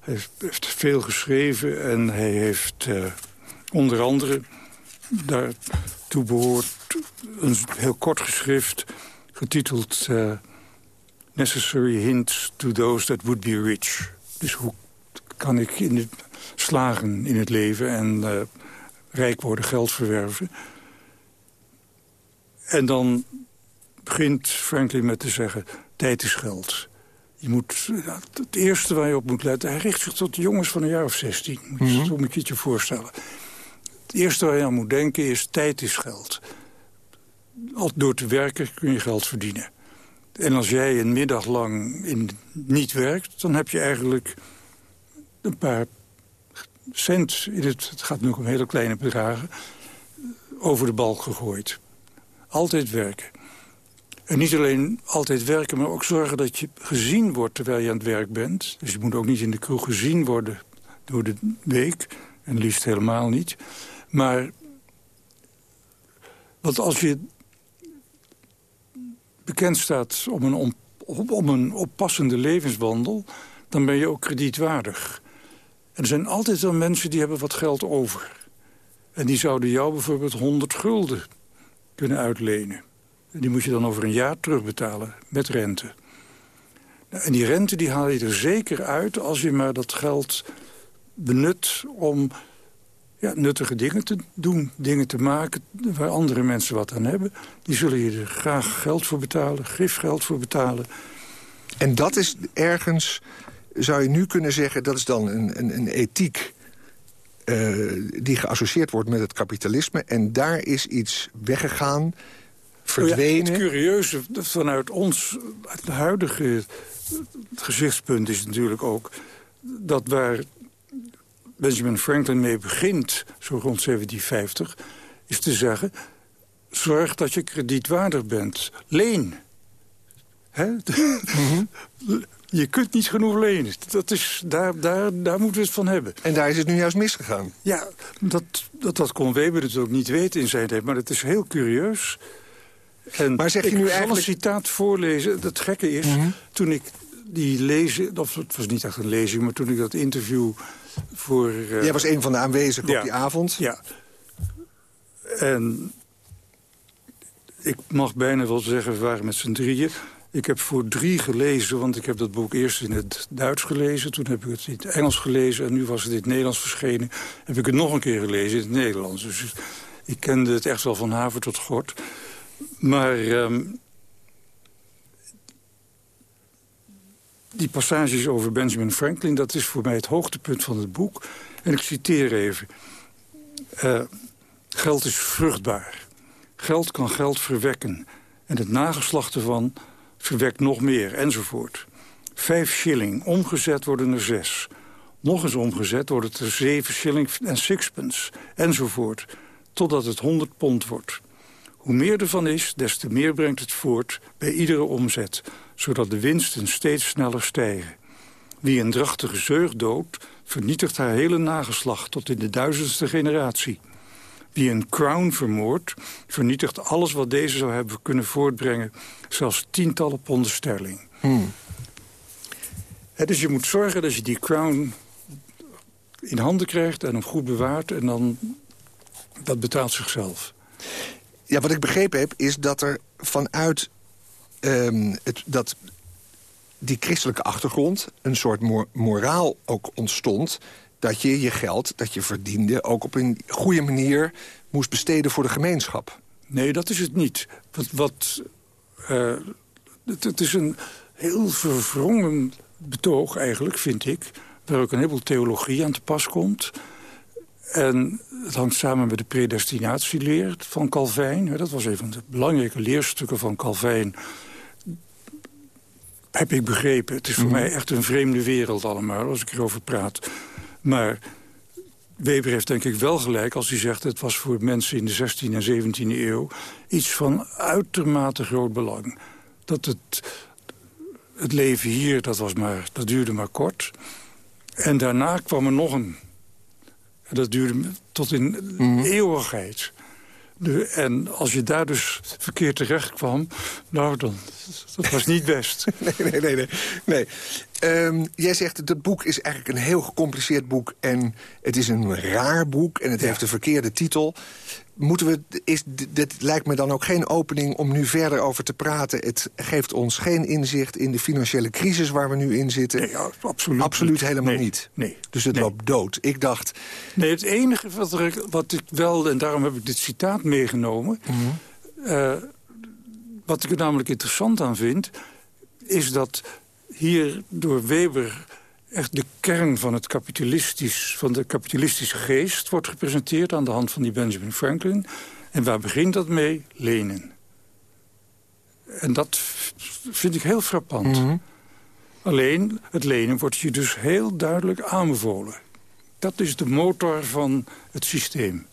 heeft, heeft veel geschreven en hij heeft uh, onder andere daartoe behoort een heel kort geschrift getiteld Necessary Hints to Those That Would Be Rich. Dus hoe kan ik in het, slagen in het leven en uh, rijk worden, geld verwerven. En dan begint Franklin met te zeggen, tijd is geld. Je moet, het eerste waar je op moet letten... hij richt zich tot de jongens van een jaar of 16. Moet je, mm -hmm. Zo moet je het je voorstellen. Het eerste waar je aan moet denken is, tijd is geld. Al door te werken kun je geld verdienen. En als jij een middag lang in, niet werkt... dan heb je eigenlijk een paar cent, in het, gaat nu om hele kleine bedragen... over de balk gegooid. Altijd werken. En niet alleen altijd werken, maar ook zorgen dat je gezien wordt terwijl je aan het werk bent. Dus je moet ook niet in de kroeg gezien worden door de week. En liefst helemaal niet. Maar want als je bekend staat om een, om een oppassende levenswandel... dan ben je ook kredietwaardig. Er zijn altijd wel mensen die hebben wat geld over. En die zouden jou bijvoorbeeld 100 gulden kunnen uitlenen. En die moet je dan over een jaar terugbetalen met rente. En die rente die haal je er zeker uit als je maar dat geld benut om ja, nuttige dingen te doen. Dingen te maken waar andere mensen wat aan hebben. Die zullen je er graag geld voor betalen, gifgeld voor betalen. En dat is ergens, zou je nu kunnen zeggen... dat is dan een, een, een ethiek uh, die geassocieerd wordt met het kapitalisme. En daar is iets weggegaan, verdwenen. Oh ja, het curieuze vanuit ons, het huidige gezichtspunt is natuurlijk ook... dat waar Benjamin Franklin mee begint, zo rond 1750... is te zeggen, zorg dat je kredietwaardig bent. Leen. Hè? Mhm. Je kunt niet genoeg lenen. Dat is, daar, daar, daar moeten we het van hebben. En daar is het nu juist misgegaan. Ja, dat, dat, dat kon Weber het ook niet weten in zijn tijd. Maar het is heel curieus. En maar zeg je nu eigenlijk... een citaat voorlezen. Het gekke is, mhm. toen ik die lezen... of het was niet echt een lezing, maar toen ik dat interview voor... Uh, Jij was een van de aanwezigen op die avond? Ja. En ik mag bijna wel zeggen, we waren met z'n drieën. Ik heb voor drie gelezen, want ik heb dat boek eerst in het Duits gelezen. Toen heb ik het in het Engels gelezen en nu was het in het Nederlands verschenen. Heb ik het nog een keer gelezen in het Nederlands. Dus ik kende het echt wel van haven tot gort. Maar um, die passages over Benjamin Franklin... dat is voor mij het hoogtepunt van het boek. En ik citeer even. Uh, geld is vruchtbaar. Geld kan geld verwekken. En het nageslacht ervan verwekt nog meer, enzovoort. Vijf shilling, omgezet worden er zes. Nog eens omgezet wordt het er zeven shilling en sixpence, enzovoort. Totdat het honderd pond wordt. Hoe meer ervan is, des te meer brengt het voort bij iedere omzet... zodat de winsten steeds sneller stijgen. Wie een drachtige zeug doodt, vernietigt haar hele nageslacht... tot in de duizendste generatie. Wie een crown vermoordt, vernietigt alles wat deze zou hebben kunnen voortbrengen... zelfs tientallen ponden sterling. Hmm. dus je moet zorgen dat je die crown in handen krijgt en hem goed bewaart... en dan dat betaalt zichzelf. Ja, wat ik begrepen heb, is dat er vanuit um, het, dat die christelijke achtergrond... een soort moraal ook ontstond dat je je geld dat je verdiende... ook op een goede manier moest besteden voor de gemeenschap. Nee, dat is het niet. Wat, wat, uh, het, het, is een heel verwrongen betoog eigenlijk, vind ik... waar ook een heleboel theologie aan te pas komt... En het hangt samen met de predestinatieleer van Calvijn. Dat was een van de belangrijke leerstukken van Calvijn. Heb ik begrepen. Het is voor mhm. mij echt een vreemde wereld allemaal, als ik erover praat. Maar Weber heeft denk ik wel gelijk als hij zegt... het was voor mensen in de 16e en 17e eeuw... iets van uitermate groot belang. Dat het, het leven hier, dat, was maar, dat duurde maar kort. En daarna kwam er nog een dat duurde tot in mm eeuwigheid. De, en als je daar dus verkeerd terecht kwam, nou, dan, dat was niet best. nee, nee, nee. nee. nee. Um, jij zegt, dat het boek is eigenlijk een heel gecompliceerd boek... en het is een raar boek en het heeft een verkeerde titel moeten we, is, dit lijkt me dan ook geen opening om nu verder over te praten. Het geeft ons geen inzicht in de financiële crisis waar we nu in zitten. Nee, absoluut, absoluut helemaal niet. Nee, dus het loopt dood. Ik dacht... Nee, het enige wat, er, wat ik wel, en daarom heb ik dit citaat meegenomen... Mhm. Eh, wat ik er namelijk interessant aan vind... is dat hier door Weber echt de kern van, het kapitalistisch, van de kapitalistische geest wordt gepresenteerd... aan de hand van die Benjamin Franklin. En waar begint dat mee? Lenen. En dat vind ik heel frappant. Mhm. Alleen, het lenen wordt je dus heel duidelijk aanbevolen. Dat is de motor van het systeem.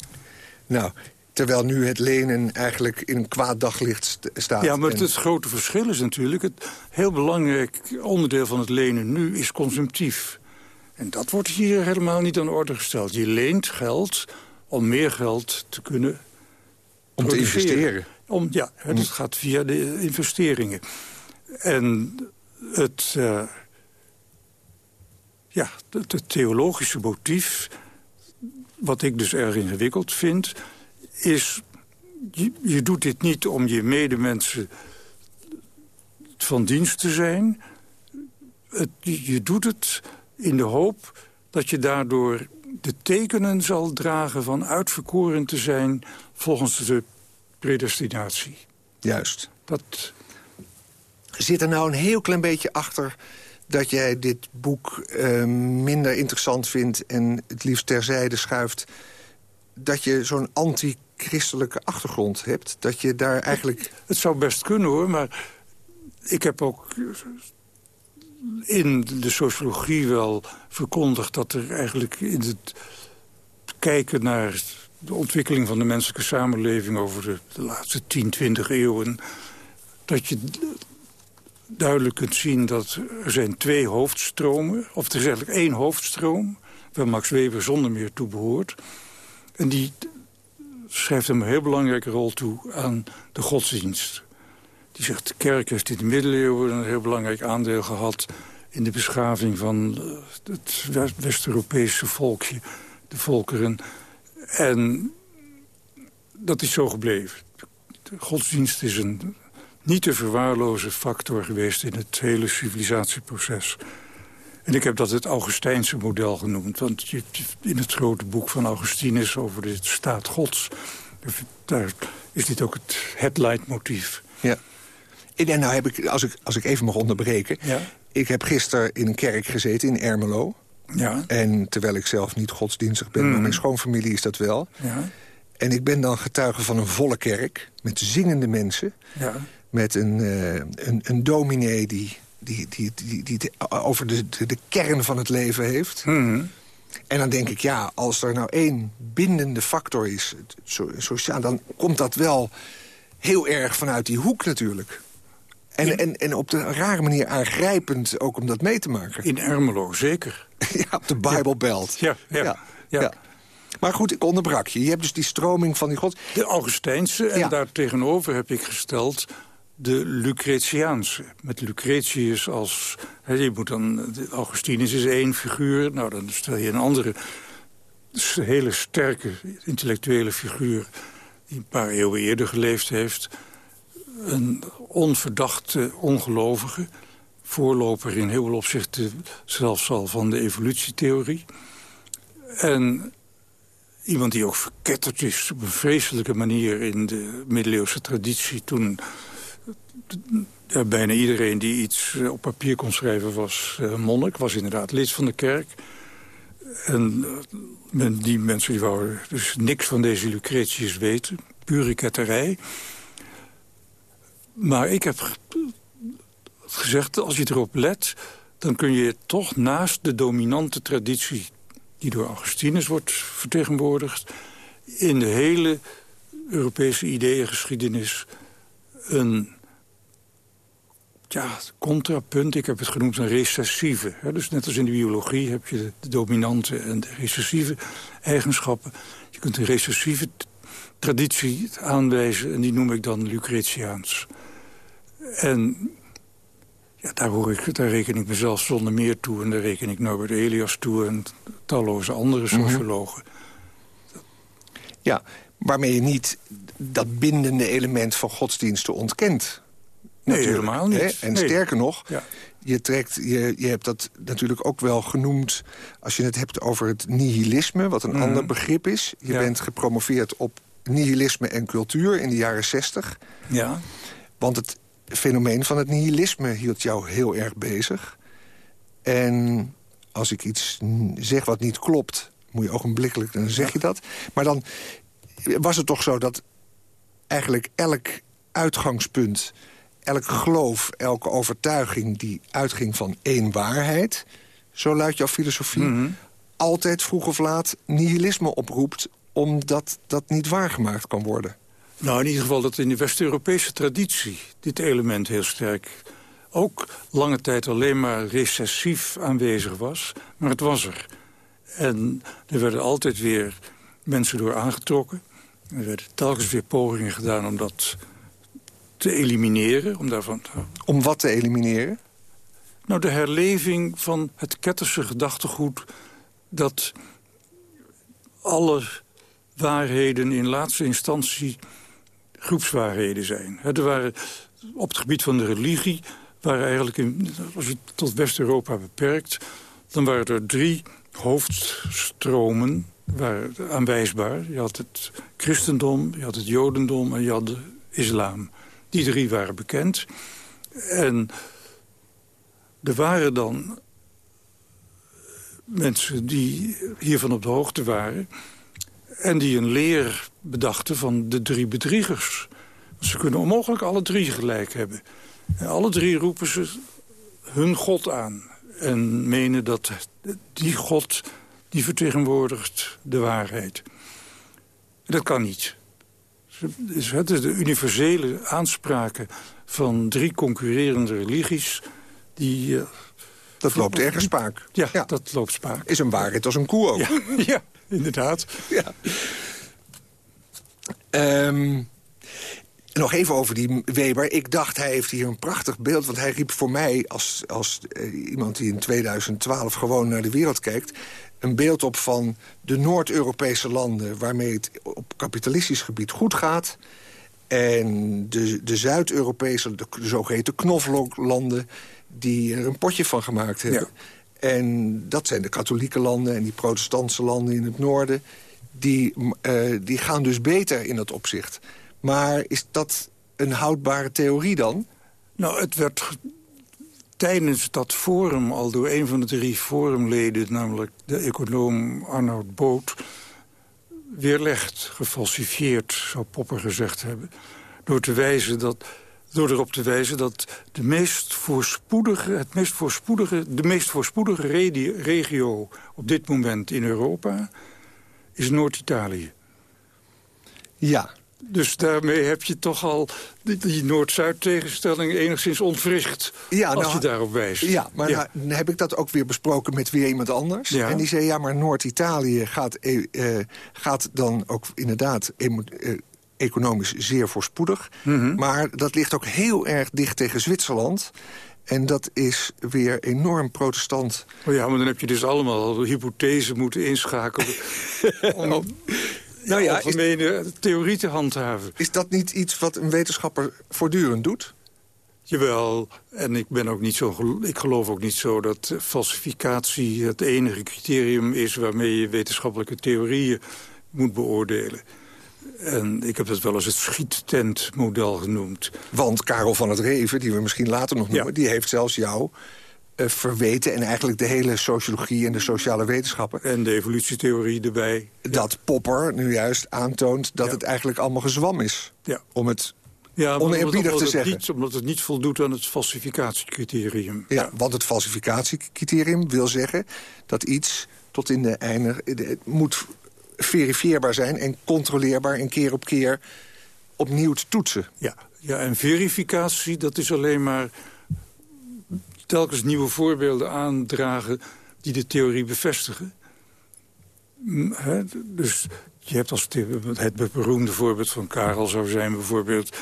Nou, Terwijl nu het lenen eigenlijk in een kwaad daglicht staat. Ja, maar het grote verschil is natuurlijk... het heel belangrijk onderdeel van het lenen nu is consumptief. En dat wordt hier helemaal niet aan de orde gesteld. Je leent geld om meer geld te kunnen Om te investeren. Om, ja, het gaat via de investeringen. En het, uh, ja, het, het, theologische motief, wat ik dus erg ingewikkeld vind... is, je, je doet dit niet om je medemensen van dienst te zijn. Het, je doet het in de hoop dat je daardoor de tekenen zal dragen van uitverkoren te zijn volgens de predestinatie. Juist. Dat... Zit er nou een heel klein beetje achter dat jij dit boek uh, minder interessant vindt... en het liefst terzijde schuift... dat je zo'n anti-christelijke achtergrond hebt? Dat je daar eigenlijk... Het zou best kunnen, hoor, maar ik heb ook in de sociologie wel verkondigd... dat er eigenlijk in het kijken naar de ontwikkeling van de menselijke samenleving... over de, laatste 10, 20 eeuwen... dat je duidelijk kunt zien dat er zijn twee hoofdstromen... of er is eigenlijk één hoofdstroom... waar Max Weber zonder meer toe behoort. En die schrijft een heel belangrijke rol toe aan de godsdienst. Die zegt, de kerk heeft in de middeleeuwen een heel belangrijk aandeel gehad... in de beschaving van eh, het West-Europese volkje, de volkeren. En dat is zo gebleven. De godsdienst is een niet te verwaarlozen factor geweest... in het hele civilisatieproces. En ik heb dat het Augustijnse model genoemd. Want in het grote boek van Augustinus over de staat gods... daar is dit ook het, leidmotief. Ja. En nou heb ik, als ik, als ik even mag onderbreken... Ja. ik heb gisteren in een kerk gezeten in Ermelo. Ja. En terwijl ik zelf niet godsdienstig ben, maar mm. mijn schoonfamilie is dat wel. Ja. En ik ben dan getuige van een volle kerk met zingende mensen. Ja. Met een, uh, een, een dominee die, die, die, die, die, over de, de, de, kern van het leven heeft. Mm. En dan denk ik, ja, als er nou één bindende factor is... sociaal, dan komt dat wel heel erg vanuit die hoek natuurlijk. En, en, en op de rare manier aangrijpend ook om dat mee te maken. In Ermelo, zeker. ja, op de Bijbelbelt. Ja, ja, ja. ja. Maar goed, ik onderbrak je. Je hebt dus die stroming van die god. De Augustijnse, en daar tegenover heb ik gesteld de Lucretiaanse. Met Lucretius als... je moet dan, Augustinus is één figuur. Nou, dan stel je een andere hele sterke intellectuele figuur... die een paar eeuwen eerder geleefd heeft een onverdachte ongelovige. Voorloper in heel veel opzichten zelfs al van de evolutietheorie. En iemand die ook verketterd is op een vreselijke manier in de middeleeuwse traditie. Toen bijna iedereen die iets op papier kon schrijven was uh, monnik. Was inderdaad lid van de kerk. En uh, die mensen die wouden dus niks van deze Lucretius weten. Pure ketterij. Maar ik heb gezegd, als je erop let... dan kun je toch naast de dominante traditie... die door Augustinus wordt vertegenwoordigd... in de hele Europese ideeëngeschiedenis een ja, contrapunt. Ik heb het genoemd een recessieve. Dus net als in de biologie heb je de dominante en de recessieve eigenschappen. Je kunt een recessieve traditie aanwijzen en die noem ik dan Lucretiaans. En ja, daar, hoor ik, daar reken ik mezelf zonder meer toe. En daar reken ik Norbert Elias toe en talloze andere mhm. sociologen. Ja, waarmee je niet dat bindende element van godsdiensten ontkent. Nee, helemaal niet. En sterker nog, ja. je, trekt, je, je hebt dat natuurlijk ook wel genoemd... als je het hebt over het nihilisme, wat een mhm. ander begrip is. Je bent gepromoveerd op nihilisme en cultuur in de jaren zestig. Ja. Want het fenomeen van het nihilisme hield jou heel erg bezig. En als ik iets zeg wat niet klopt, moet je ogenblikkelijk, dan zeg je dat. Maar dan was het toch zo dat eigenlijk elk uitgangspunt... elk geloof, elke overtuiging die uitging van één waarheid... zo luidt jouw filosofie, mhm. altijd vroeg of laat nihilisme oproept omdat dat niet waargemaakt kan worden? Nou, in ieder geval dat in de West-Europese traditie dit element heel sterk ook lange tijd alleen maar recessief aanwezig was. Maar het was er. En er werden altijd weer mensen door aangetrokken. Er werden telkens weer pogingen gedaan om dat te elimineren. Om, daarvan om wat te elimineren? Nou, de herleving van het ketterse gedachtegoed... dat alle waarheden in laatste instantie groepswaarheden zijn. Er waren op het gebied van de religie... waren eigenlijk, in, als je tot West-Europa beperkt... dan waren er drie hoofdstromen waren aanwijsbaar. Je had het christendom, je had het jodendom en je had de islam. Die drie waren bekend. En er waren dan mensen die hiervan op de hoogte waren... en die een leer bedachten van de drie bedriegers. Ze kunnen onmogelijk alle drie gelijk hebben. En alle drie roepen ze hun God aan. En menen dat die God, die vertegenwoordigt de waarheid. Dat kan niet. Het is de universele aanspraken van drie concurrerende religies... die... Uh, dat loopt ergens spaak. Ja, ja, dat loopt spaak. Is een waarheid als een koe ook. Ja, ja inderdaad. Ja. Um, nog even over die Weber. Ik dacht, hij heeft hier een prachtig beeld. Want hij riep voor mij, als, als uh, iemand die in 2012 gewoon naar de wereld kijkt... een beeld op van de Noord-Europese landen... waarmee het op kapitalistisch gebied goed gaat... en de, de Zuid-Europese, de, de zogeheten knoflooklanden... die er een potje van gemaakt hebben. En dat zijn de katholieke landen en die protestantse landen in het noorden... die, uh, die gaan dus beter in dat opzicht... Maar is dat een houdbare theorie dan? Nou, het werd tijdens dat forum al door een van de drie forumleden... namelijk de econoom Arnoud Boot... weerlegd, gefalsifieerd, zou Popper gezegd hebben... door, te wijzen dat, door erop te wijzen dat de meest voorspoedige, het meest voorspoedige, de meest voorspoedige regio op dit moment in Europa... is Noord-Italië. Ja, dus daarmee heb je toch al die, Noord-Zuid tegenstelling enigszins ontwricht. Ja, als nou, je daarop wijst. Ja, maar ja. dan heb ik dat ook weer besproken met weer iemand anders. Ja. En die zei, ja, maar Noord-Italië gaat, eh, eh gaat dan ook inderdaad... Eh, economisch zeer voorspoedig. Mm Maar dat ligt ook heel erg dicht tegen Zwitserland. En dat is weer enorm protestant. Oh ja, maar dan heb je dus allemaal hypothesen moeten inschakelen... om nou ja, algemene is, theorie te handhaven. Is dat niet iets wat een wetenschapper voortdurend doet? Jawel, en ik, ben ook niet zo, ik geloof ook niet zo dat falsificatie het enige criterium is... waarmee je wetenschappelijke theorieën moet beoordelen. En ik heb dat wel eens het schiettentmodel genoemd. Want Karel van het Reven, die we misschien later nog noemen... die heeft zelfs jou verweten... en eigenlijk de hele sociologie en de sociale wetenschappen. En de evolutietheorie erbij. Dat Popper nu juist aantoont dat het eigenlijk allemaal gezwam is. Ja. Om het ja, oneerbiedig te zeggen. Niet, omdat het niet voldoet aan het falsificatiecriterium. Ja, want het falsificatiecriterium wil zeggen... dat iets tot in de einde het moet verifieerbaar zijn... en controleerbaar en keer op keer opnieuw te toetsen. Ja, ja en verificatie, dat is alleen maar telkens nieuwe voorbeelden aandragen die de theorie bevestigen. dus je hebt als het beroemde voorbeeld van Karel zou zijn bijvoorbeeld...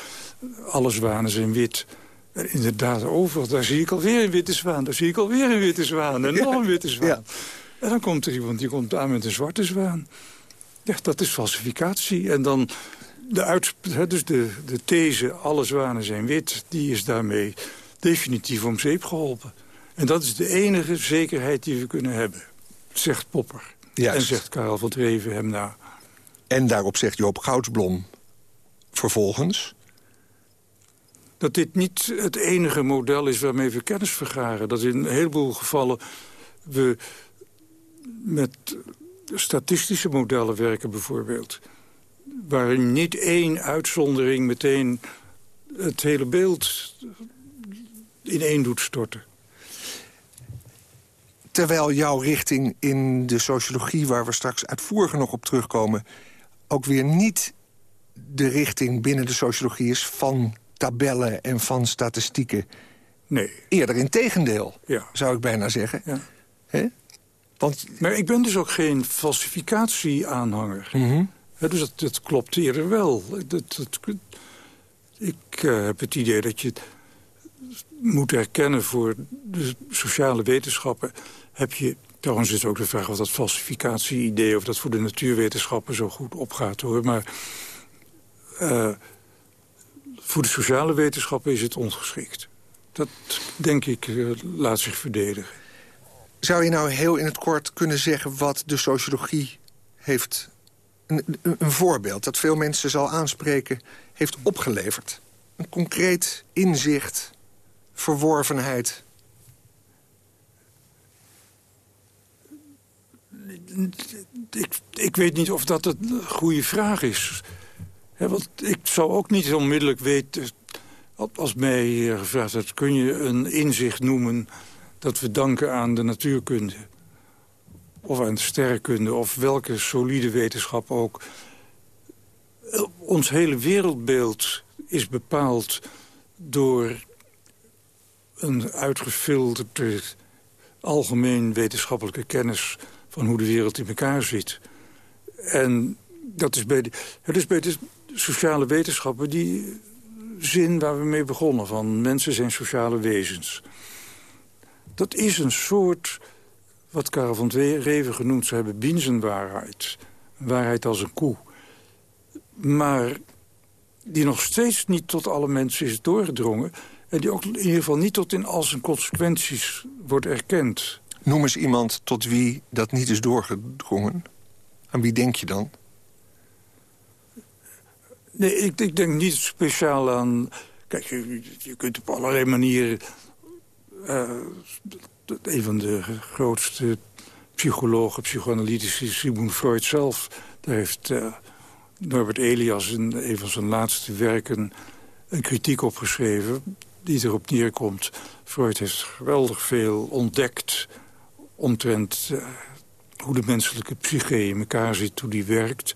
alle zwanen zijn wit. En inderdaad, overal, daar zie ik alweer een witte zwaan. Daar zie ik alweer een witte zwaan en nog een witte zwaan. Ja. En dan komt er iemand die komt aan met een zwarte zwaan. Ja, dat is falsificatie. En dan de, uit, dus de, de these, alle zwanen zijn wit, die is daarmee definitief om zeep geholpen. En dat is de enige zekerheid die we kunnen hebben, zegt Popper. En zegt Karel van Treven hem na. En daarop zegt Joop Goudsblom vervolgens... dat dit niet het enige model is waarmee we kennis vergaren. Dat in een heleboel gevallen we met statistische modellen werken bijvoorbeeld. Waarin niet één uitzondering meteen het hele beeld ineen doet storten. Terwijl jouw richting in de sociologie... waar we straks uitvoeriger nog op terugkomen... ook weer niet de richting binnen de sociologie is... van tabellen en van statistieken. Nee. Eerder in tegendeel, Ja. zou ik bijna zeggen. Ja. Want Maar ik ben dus ook geen falsificatie-aanhanger. Hè, dus dat, dat klopt eerder wel. Dat, dat, ik eh, heb het idee dat je moet erkennen voor de sociale wetenschappen. Heb je, trouwens is ook de vraag of dat falsificatie-idee... of dat voor de natuurwetenschappen zo goed opgaat, hoor. Maar eh, voor de sociale wetenschappen is het ongeschikt. Dat, denk ik, eh, laat zich verdedigen. Zou je nou heel in het kort kunnen zeggen wat de sociologie heeft... Een, een voorbeeld dat veel mensen zal aanspreken, heeft opgeleverd? Een concreet inzicht, verworvenheid. ik, weet niet of dat een goede vraag is. Want ik zou ook niet onmiddellijk weten... als mij gevraagd wordt... kun je een inzicht noemen dat we danken aan de natuurkunde... of aan de sterrenkunde, of welke solide wetenschap ook. Eh, Ons hele wereldbeeld is bepaald door een uitgefilterde algemeen wetenschappelijke kennis van hoe de wereld in elkaar zit. En dat is bij de, het is bij de sociale wetenschappen die zin waar we mee begonnen... van mensen zijn sociale wezens. Dat is een soort, wat Karel van Reven genoemd zou hebben... binzenwaarheid. Waarheid als een koe. Maar die nog steeds niet tot alle mensen is doorgedrongen... die ook in ieder geval niet tot in al zijn consequenties wordt erkend... Noem eens iemand tot wie dat niet is doorgedrongen. Aan wie denk je dan? Nee, ik, ik denk niet speciaal aan... Kijk, je, je kunt op allerlei manieren... Uh, een van de grootste psychologen, psychoanalytici, Sigmund Freud zelf... daar heeft uh, Norbert Elias in een van zijn laatste werken... een kritiek op geschreven die erop neerkomt. Freud heeft geweldig veel ontdekt omtrent uh, hoe de menselijke psyche in elkaar zit, hoe die werkt.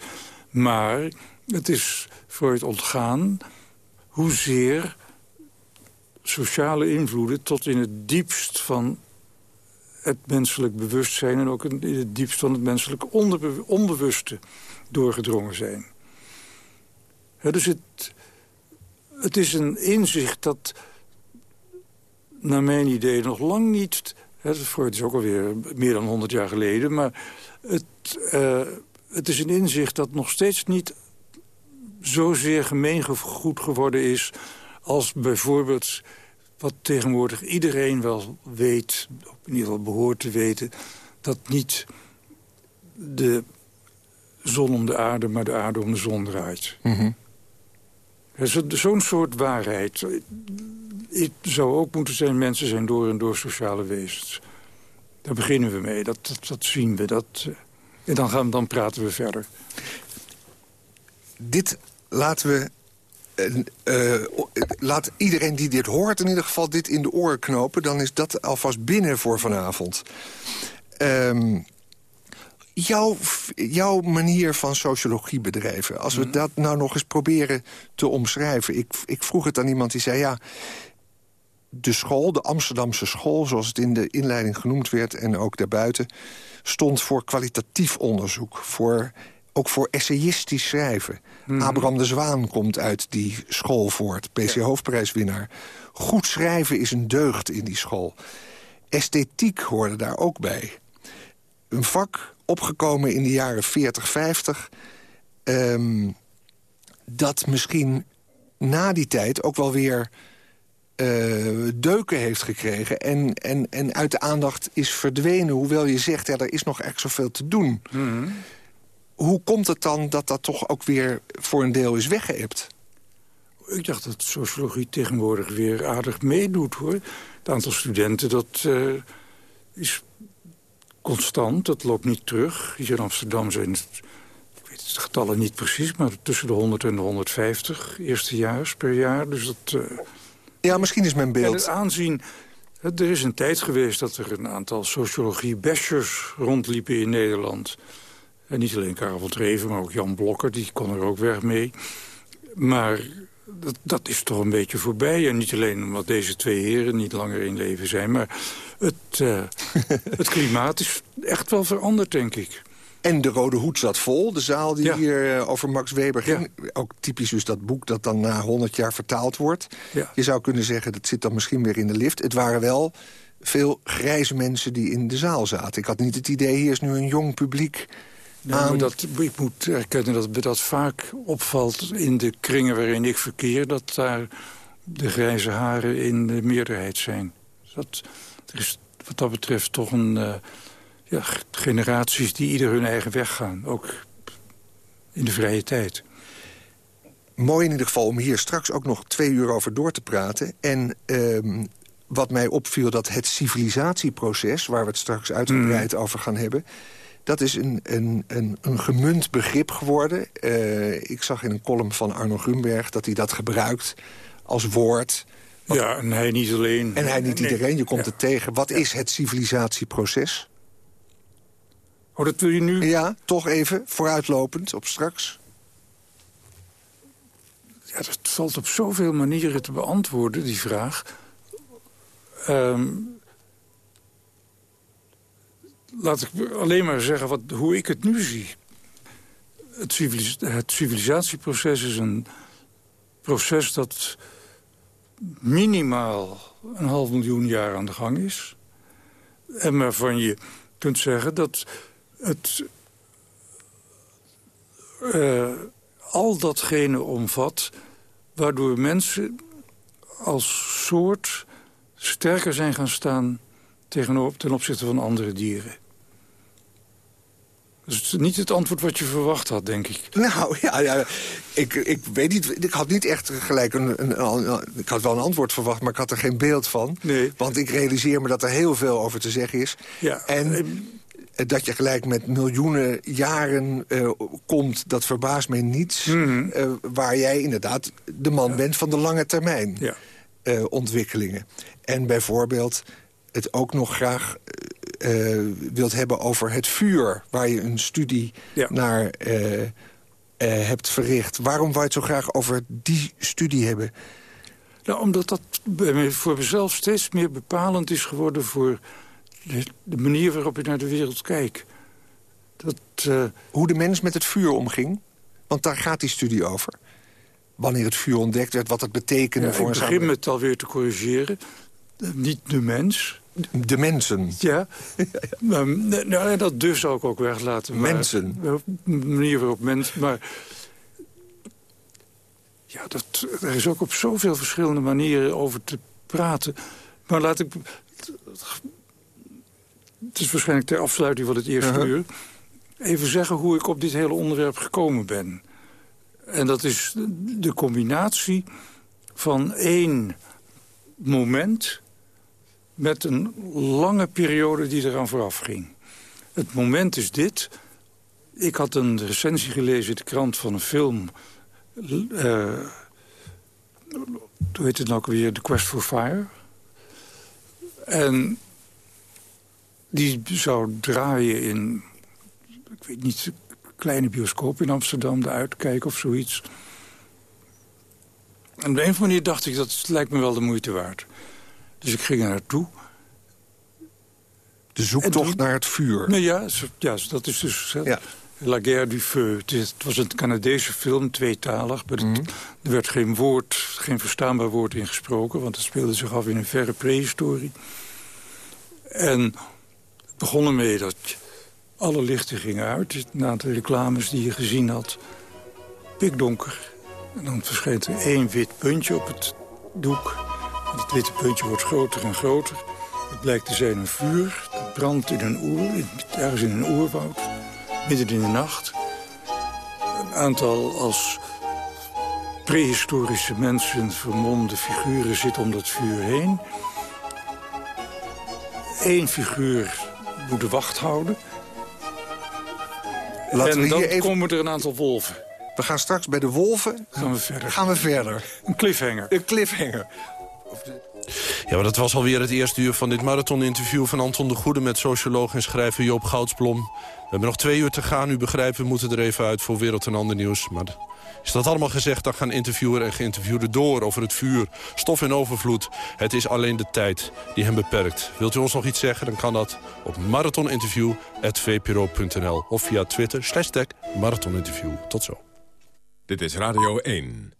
Maar het is Freud ontgaan hoezeer sociale invloeden... tot in het diepst van het menselijk bewustzijn... en ook in het diepst van het menselijk onbewuste doorgedrongen zijn. Dus het, het is een inzicht dat, naar mijn idee, nog lang niet Freud is ook alweer meer dan 100 jaar geleden. Maar het, uh, het is een inzicht dat nog steeds niet zozeer gemeengoed geworden is... als bijvoorbeeld wat tegenwoordig iedereen wel weet... in ieder geval behoort te weten... dat niet de zon om de aarde, maar de aarde om de zon draait. Mm -hmm. Zo'n soort waarheid het zou ook moeten zijn, mensen zijn door en door sociale wezens. Daar beginnen we mee, dat, dat, dat zien we. Dat, en dan, gaan, dan praten we verder. Dit laten we... Uh, uh, laat iedereen die dit hoort in ieder geval dit in de oren knopen. Dan is dat alvast binnen voor vanavond. Um, jouw, jouw manier van sociologie bedrijven. Als we -hmm. dat nou nog eens proberen te omschrijven. Ik, ik vroeg het aan iemand die zei... ja, de school, de Amsterdamse school, zoals het in de inleiding genoemd werd... en ook daarbuiten, stond voor kwalitatief onderzoek. Voor, ook voor essayistisch schrijven. Mm -hmm. Abraham de Zwaan komt uit die school voort, PC ja. Hoofdprijswinnaar. Goed schrijven is een deugd in die school. Esthetiek hoorde daar ook bij. Een vak opgekomen in de jaren 40, 50... Um, dat misschien na die tijd ook wel weer uh, deuken heeft gekregen... En, en, en uit de aandacht is verdwenen. Hoewel je zegt, ja, er is nog echt zoveel te doen. Mm -hmm. Hoe komt het dan dat dat toch ook weer voor een deel is weggeëpt? Ik dacht dat sociologie tegenwoordig weer aardig meedoet, hoor. Het aantal studenten, dat uh, is constant. Dat loopt niet terug. Hier in Amsterdam zijn het, ik weet de getallen niet precies... maar tussen de 100 en de 150 eerstejaars per jaar. Dus dat... Uh, ja, misschien is mijn beeld... En het aanzien... Er is een tijd geweest dat er een aantal sociologie-bashers rondliepen in Nederland. En niet alleen Karel van Treven, maar ook Jan Blokker, die kon er ook weg mee. Maar dat, dat, is toch een beetje voorbij. En niet alleen omdat deze twee heren niet langer in leven zijn... maar het, uh, het klimaat is echt wel veranderd, denk ik. En de Rode Hoed zat vol, de zaal die hier uh, over Max Weber ging. Ook typisch dus dat boek dat dan na 100 jaar vertaald wordt. Ja. Je zou kunnen zeggen, dat zit dan misschien weer in de lift. Het waren wel veel grijze mensen die in de zaal zaten. Ik had niet het idee, hier is nu een jong publiek... Dat, ik moet erkennen dat dat vaak opvalt in de kringen waarin ik verkeer... dat daar de grijze haren in de meerderheid zijn. Dat, er is wat dat betreft toch een... Uh, ja, generaties die ieder hun eigen weg gaan. Ook in de vrije tijd. Mooi in ieder geval om hier straks ook nog twee uur over door te praten. En um, wat mij opviel, dat het civilisatieproces... waar we het straks uitgebreid mm. over gaan hebben... dat is een, een, een, een gemunt begrip geworden. Uh, ik zag in een column van Arno Grunberg dat hij dat gebruikt als woord... Wat, ja, en hij niet alleen. En hij niet iedereen, je komt het tegen. Wat ja. is het civilisatieproces? Oh, dat wil je nu... Ja, toch even, vooruitlopend, op straks. Ja, dat valt op zoveel manieren te beantwoorden, die vraag. Um, laat ik alleen maar zeggen wat, hoe ik het nu zie. Het, civilis het civilisatieproces is een proces dat minimaal een half miljoen jaar aan de gang is. En waarvan je kunt zeggen dat het uh, al datgene omvat... waardoor mensen als soort sterker zijn gaan staan tegenover, ten opzichte van andere dieren. Is niet het antwoord wat je verwacht had, denk ik. Nou, ja, ja ik, ik weet niet. Ik had niet echt gelijk een, een, een, Ik had wel een antwoord verwacht, maar ik had er geen beeld van. Nee. Want ik realiseer me dat er heel veel over te zeggen is. Ja, en dat je gelijk met miljoenen jaren uh, komt, dat verbaast mij niets. Mm -hmm. uh, waar jij inderdaad de man ja. bent van de lange termijn ja. uh, ontwikkelingen. En bijvoorbeeld het ook nog graag wilt hebben over het vuur... waar je een studie ja. naar hebt verricht. Waarom wou je het zo graag over die studie hebben? Nou, omdat dat voor mezelf steeds meer bepalend is geworden... voor de, de manier waarop ik naar de wereld kijk. Dat, uh... Hoe de mens met het vuur omging? Want daar gaat die studie over. Wanneer het vuur ontdekt werd, wat het betekende ja, voor een Ik begin het alweer te corrigeren. Niet de mens. De mensen. Ja, maar, nou, dat dus zou ik ook weglaten. Maar, mensen. De manier waarop mensen... Maar ja, dat, er is ook op zoveel verschillende manieren over te praten. Maar laat ik het is waarschijnlijk ter afsluiting van het eerste uh -huh. uur... even zeggen hoe ik op dit hele onderwerp gekomen ben. En dat is de combinatie van één moment... met een lange periode die eraan vooraf ging. Het moment is dit. Ik had een recensie gelezen in de krant van een film... Uh, hoe heet het nou ook weer? The Quest for Fire. En die zou draaien in, ik weet niet, een kleine bioscoop in Amsterdam, de Uitkijk of zoiets. En op een of andere manier dacht ik, dat lijkt me wel de moeite waard. Dus ik ging er naartoe. De zoektocht toen, naar het vuur. Nou ja, ja, dat is dus... Ja. La Guerre du Feu. Het was een Canadese film, tweetalig. Maar Mhm. er werd geen woord, geen verstaanbaar woord in gesproken... want het speelde zich af in een verre prehistorie. En begon ermee dat alle lichten gingen uit. Na de reclames die je gezien had, pikdonker. En dan verschijnt er één wit puntje op het doek. En het witte puntje wordt groter en groter. Het blijkt te zijn een vuur. Het brandt in een oer, ergens in een oerwoud midden in de nacht. Een aantal als prehistorische mensen vermomde figuren zitten om dat vuur heen. Eén figuur moet de wacht houden. Laten en we dan hier even... komen er een aantal wolven. We gaan straks bij de wolven... Gaan we verder. Gaan we verder. Een cliffhanger. Een cliffhanger. Ja, maar dat was alweer het eerste uur van dit marathoninterview... van Anton de Goede met socioloog en schrijver Joop Goudsblom. We hebben nog twee uur te gaan. U begrijpt, we moeten er even uit voor Wereld en Ander Nieuws. Maar is dat allemaal gezegd, dan gaan interviewer en geïnterviewde door... over het vuur, stof en overvloed. Het is alleen de tijd die hem beperkt. Wilt u ons nog iets zeggen, dan kan dat op marathoninterview.vpro.nl... of via Twitter, slash marathoninterview. Tot zo. Dit is Radio 1.